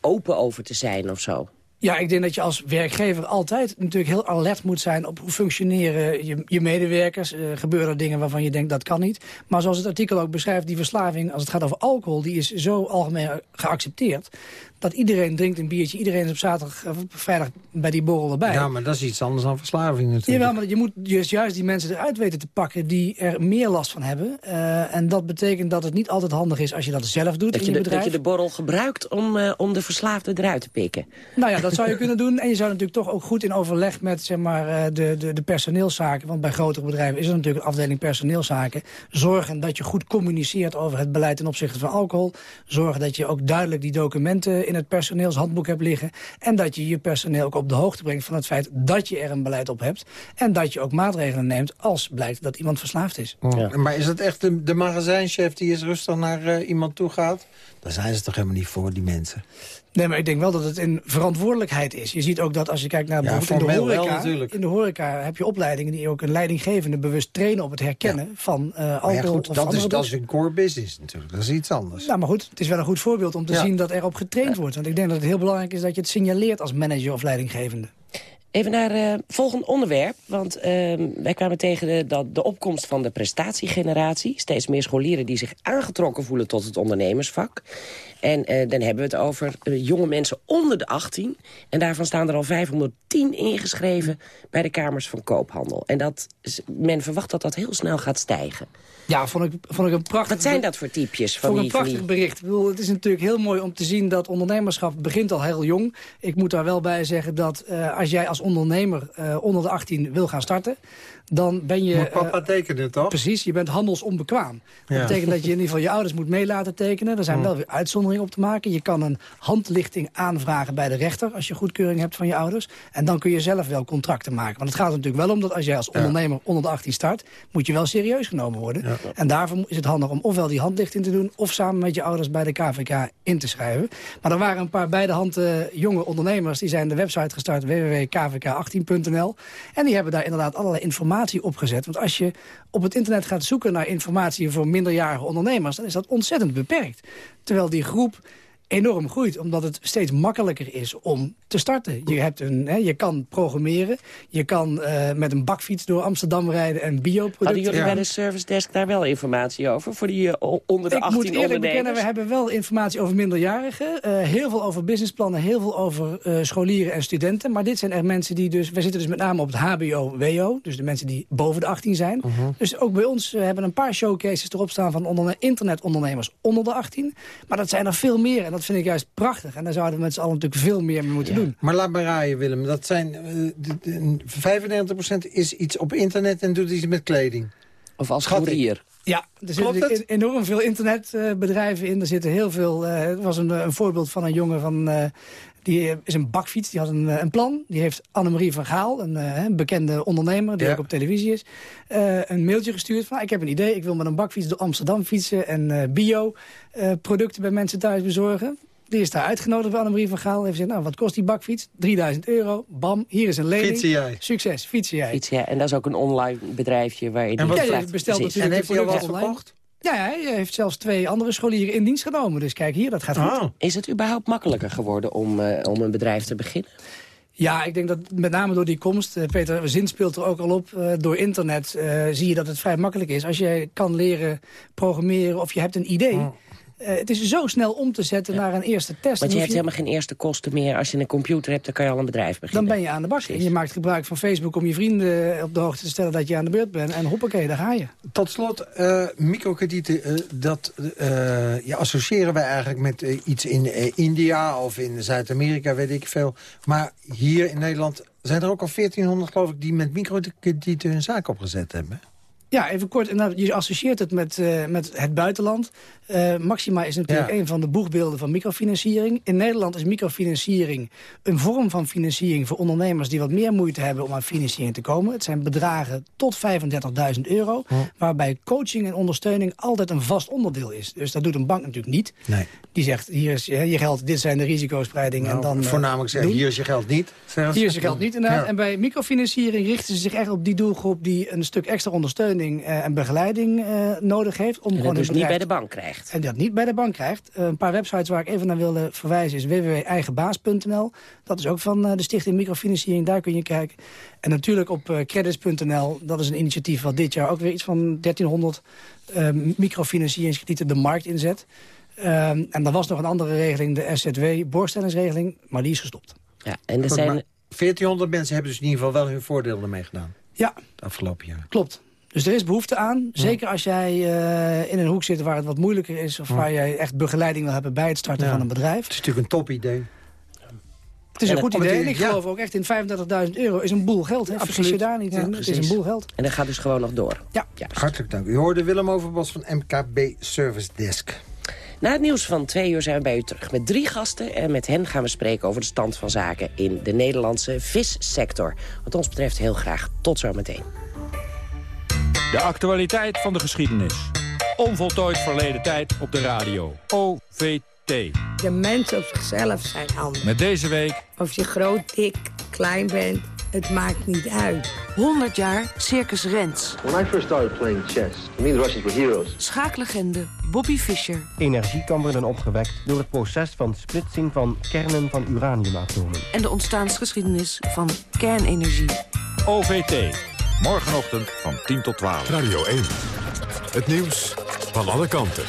open over te zijn of zo. Ja, ik denk dat je als werkgever altijd natuurlijk heel alert moet zijn... op hoe functioneren je, je medewerkers. Eh, gebeuren er dingen waarvan je denkt dat kan niet. Maar zoals het artikel ook beschrijft, die verslaving... als het gaat over alcohol, die is zo algemeen geaccepteerd... dat iedereen drinkt een biertje, iedereen is op zaterdag of op vrijdag bij die borrel erbij. Ja, maar dat is iets anders dan verslaving natuurlijk. Jawel, maar je moet juist, juist die mensen eruit weten te pakken die er meer last van hebben. Eh, en dat betekent dat het niet altijd handig is als je dat zelf doet Dat in je, je de, bedrijf. dat je de borrel gebruikt om, eh, om de verslaafde eruit te pikken. Nou ja, dat zou je kunnen doen. En je zou natuurlijk toch ook goed in overleg met zeg maar, eh, de, de, de personeelszaken... want bij grotere bedrijven is er natuurlijk een afdeling personeelszaken... zorgen dat je goed communiceert over het beleid ten opzichte van alcohol. Zorgen dat je ook duidelijk die documenten in het personeelshandboek hebt liggen. En dat je je personeel ook op de hoogte brengt van het feit dat je er een beleid op hebt. En dat je ook maatregelen neemt als blijkt dat iemand verslaafd is. Oh, Maar is het echt de, de magazijnchef die eens rustig naar eh, iemand toe gaat? Daar zijn ze toch helemaal niet voor, die mensen? Nee, maar ik denk wel dat het een verantwoordelijkheid is. Je ziet ook dat als je kijkt naar Ja, bijvoorbeeld in de wel horeca... natuurlijk. in de horeca heb je opleidingen die ook een leidinggevende bewust trainen op het herkennen van eh alcohol ja, goed, of dat is, dat is een core business natuurlijk. Dat is iets anders. Nou, maar goed, het is wel een goed voorbeeld om te Ja. zien dat erop getraind wordt. Want ik denk dat het heel belangrijk is dat je het signaleert als manager of leidinggevende. Even naar het uh, volgende onderwerp. Want uh, wij kwamen tegen de, de, de, opkomst van de prestatiegeneratie. Steeds meer scholieren die zich aangetrokken voelen tot het ondernemersvak. En uh, dan hebben we het over uh, jonge mensen onder de 18. En daarvan staan er al 510 ingeschreven bij de Kamers van Koophandel. En dat, men verwacht dat dat heel snel gaat stijgen. Ja, vond ik, vond ik een prachtig... Wat zijn dat voor typjes? Van vond die, een prachtig bericht. Ik bedoel, het is natuurlijk heel mooi om te zien dat ondernemerschap begint al heel jong. Ik moet daar wel bij zeggen dat uh, als jij als ondernemer uh, onder de 18 wil gaan starten... dan ben je... Moet papa uh, tekenen, toch? Precies, je bent handelsonbekwaam. Dat ja. betekent dat je in ieder geval je ouders moet mee laten tekenen. Er zijn wel weer uitzonderingen op te maken. Je kan een handlichting aanvragen bij de rechter... als je goedkeuring hebt van je ouders. En dan kun je zelf wel contracten maken. Want het gaat er natuurlijk wel om dat als jij als ondernemer ja. onder de 18 start... moet je wel serieus genomen worden. Ja. En daarvoor is het handig om ofwel die handlichting te doen... of samen met je ouders bij de KVK in te schrijven. Maar er waren een paar bij de hand uh, jonge ondernemers... die zijn de website gestart www.kvk18.nl. En die hebben daar inderdaad allerlei informatie op gezet. Want als je op het internet gaat zoeken naar informatie... voor minderjarige ondernemers, dan is dat ontzettend beperkt. Terwijl die groep enorm groeit. Omdat het steeds makkelijker is om te starten. Je, hebt een, hè, je kan programmeren. Je kan uh, met een bakfiets door Amsterdam rijden en bioproducten. Hadden jullie bij de service desk daar wel informatie over? Voor die uh, onder de Ik 18 moet eerlijk ondernemers? bekennen, we hebben wel informatie over minderjarigen. Uh, heel veel over businessplannen. Heel veel over scholieren en studenten. Maar dit zijn echt mensen die dus... We zitten dus met name op het hbo-wo. Dus de mensen die boven de 18 zijn. Mhm. -huh. Dus ook bij ons hebben een paar showcases erop staan... van onder internetondernemers onder de 18. Maar dat zijn er veel meer. En dat vind ik juist prachtig. En daar zouden we met z'n allen natuurlijk veel meer mee moeten ja. doen. Maar laat me raaien, Willem. Dat zijn, uh, 95% is iets op internet en doet iets met kleding. Of als courier. Ja, er zitten en- enorm veel internetbedrijven in. Er zitten heel veel... eh, Er was een, een voorbeeld van een jongen van... eh, die is een bakfiets, die had een, eh, een plan. Die heeft Annemarie van Gaal, een, eh, een bekende ondernemer... die Ja. ook op televisie is, eh, een mailtje gestuurd van... "Ah, ik heb een idee, ik wil met een bakfiets door Amsterdam fietsen... en eh, bio-producten bij mensen thuis bezorgen. Die is daar uitgenodigd bij Annemarie van Gaal. Heeft gezegd, nou, wat kost die bakfiets? 3000 euro. Bam, hier is een lening. Fietsen jij? Succes, fietsen jij. Iets, ja, en dat is ook een online bedrijfje waar je die En wat- vraagt- Ja, je bestelt precies. natuurlijk En heeft hij al wat online. verkocht? Ja, hij heeft zelfs twee andere scholieren in dienst genomen. Dus kijk hier, dat gaat goed. Ah. Is het überhaupt makkelijker geworden om, eh, om een bedrijf te beginnen? Ja, ik denk dat met name door die komst, eh, Peter Zin speelt er ook al op, eh, door internet eh, zie je dat het vrij makkelijk is. Als je kan leren programmeren of je hebt een idee, eh, het is zo snel om te zetten naar een eerste test. Want Dan je hebt helemaal geen eerste kosten meer. Als je een computer hebt, dan kan je al een bedrijf Dan beginnen. ben je aan de bak. En je maakt gebruik van Facebook om je vrienden op de hoogte te stellen dat je aan de beurt bent. En hoppakee, daar ga je. Tot slot, eh, microkredieten, eh, dat eh, ja, associëren wij eigenlijk met iets in India of in Zuid-Amerika, weet ik veel. Maar hier in Nederland zijn er ook al 1400, geloof ik, die met microkredieten hun zaak opgezet hebben. Ja, even kort. En je associeert het met, eh, met het buitenland. Eh, Maxima is natuurlijk Ja. een van de boegbeelden van microfinanciering. In Nederland is microfinanciering een vorm van financiering... voor ondernemers die wat meer moeite hebben om aan financiering te komen. Het zijn bedragen tot 35.000 euro... waarbij coaching en ondersteuning altijd een vast onderdeel is. Dus dat doet een bank natuurlijk niet. Nee. Die zegt, hier is je geld, dit zijn de risicospreidingen. en dan, eh, Voornamelijk zeggen, hier is je geld niet. Hier is je geld niet, inderdaad. Ja. En bij microfinanciering richten ze zich echt op die doelgroep... die een stuk extra ondersteuning eh, en begeleiding eh, nodig heeft. Om En gewoon dat dus niet bij de bank krijgt. en dat niet bij de bank krijgt. Eh, een paar websites waar ik even naar wilde verwijzen is www.eigenbaas.nl. Dat is ook van eh, de Stichting Microfinanciering, daar kun je kijken. En natuurlijk op credits.nl, dat is een initiatief wat dit jaar ook weer iets van 1300 eh, microfinancieringskredieten de markt inzet. Ehm, en er was nog een andere regeling, de SZW, borgstellingsregeling, maar die is gestopt. Ja, en er Goed, zijn... maar 1400 mensen hebben dus in ieder geval wel hun voordeel ermee gedaan. Ja, Het afgelopen jaar. Klopt. Dus er is behoefte aan. Zeker als jij eh, in een hoek zit waar het wat moeilijker is... of waar jij echt begeleiding wil hebben bij het starten Ja. van een bedrijf. Het is natuurlijk een topidee. Het is een En goed idee. En ik ja. geloof ook echt in 35.000 euro is een boel geld. Hè? Vergis je daar niet Ja, in. Het is een boel geld. En dat gaat dus gewoon nog door. Ja. Hartelijk dank. U hoorde Willem Overbos van MKB Service Desk. Na het nieuws van twee uur zijn we bij u terug met drie gasten. En met hen gaan we spreken over de stand van zaken in de Nederlandse vissector. Wat ons betreft heel graag. Tot zometeen. De actualiteit van de geschiedenis. Onvoltooid verleden tijd op de radio. OVT. De mens op zichzelf zijn anders. Met deze week Of je groot, dik, klein bent. Het maakt niet uit. 100 jaar Circus Rents. When I first started playing chess, to me the Russians were heroes. Schaaklegende Bobby Fischer. Energie kan worden opgewekt door het proces van splitsing van kernen van uraniumatomen. En de ontstaansgeschiedenis van kernenergie. OVT. Morgenochtend van 10 tot 12. Radio 1. Het nieuws van alle kanten.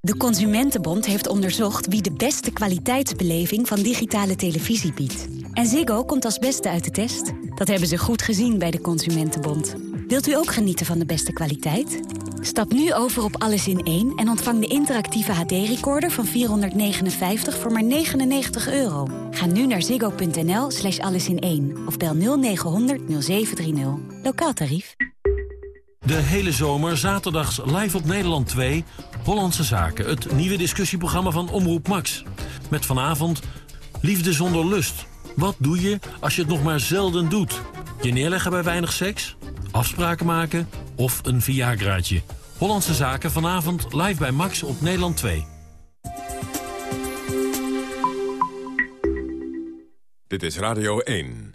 De Consumentenbond heeft onderzocht wie de beste kwaliteitsbeleving van digitale televisie biedt. En Ziggo komt als beste uit de test. Dat hebben ze goed gezien bij de Consumentenbond. Wilt u ook genieten van de beste kwaliteit? Stap nu over op Alles in 1 en ontvang de interactieve HD-recorder van 459 voor maar 99 euro. Ga nu naar ziggo.nl slash allesin1 of bel 0900 0730. Lokaal tarief. De hele zomer zaterdags live op Nederland 2... Hollandse Zaken, het nieuwe discussieprogramma van Omroep Max. Met vanavond Liefde zonder lust. Wat doe je als je het nog maar zelden doet? Je neerleggen bij weinig seks? Afspraken maken? Of een Viagraatje? Hollandse Zaken vanavond live bij Max op Nederland 2. Dit is Radio 1.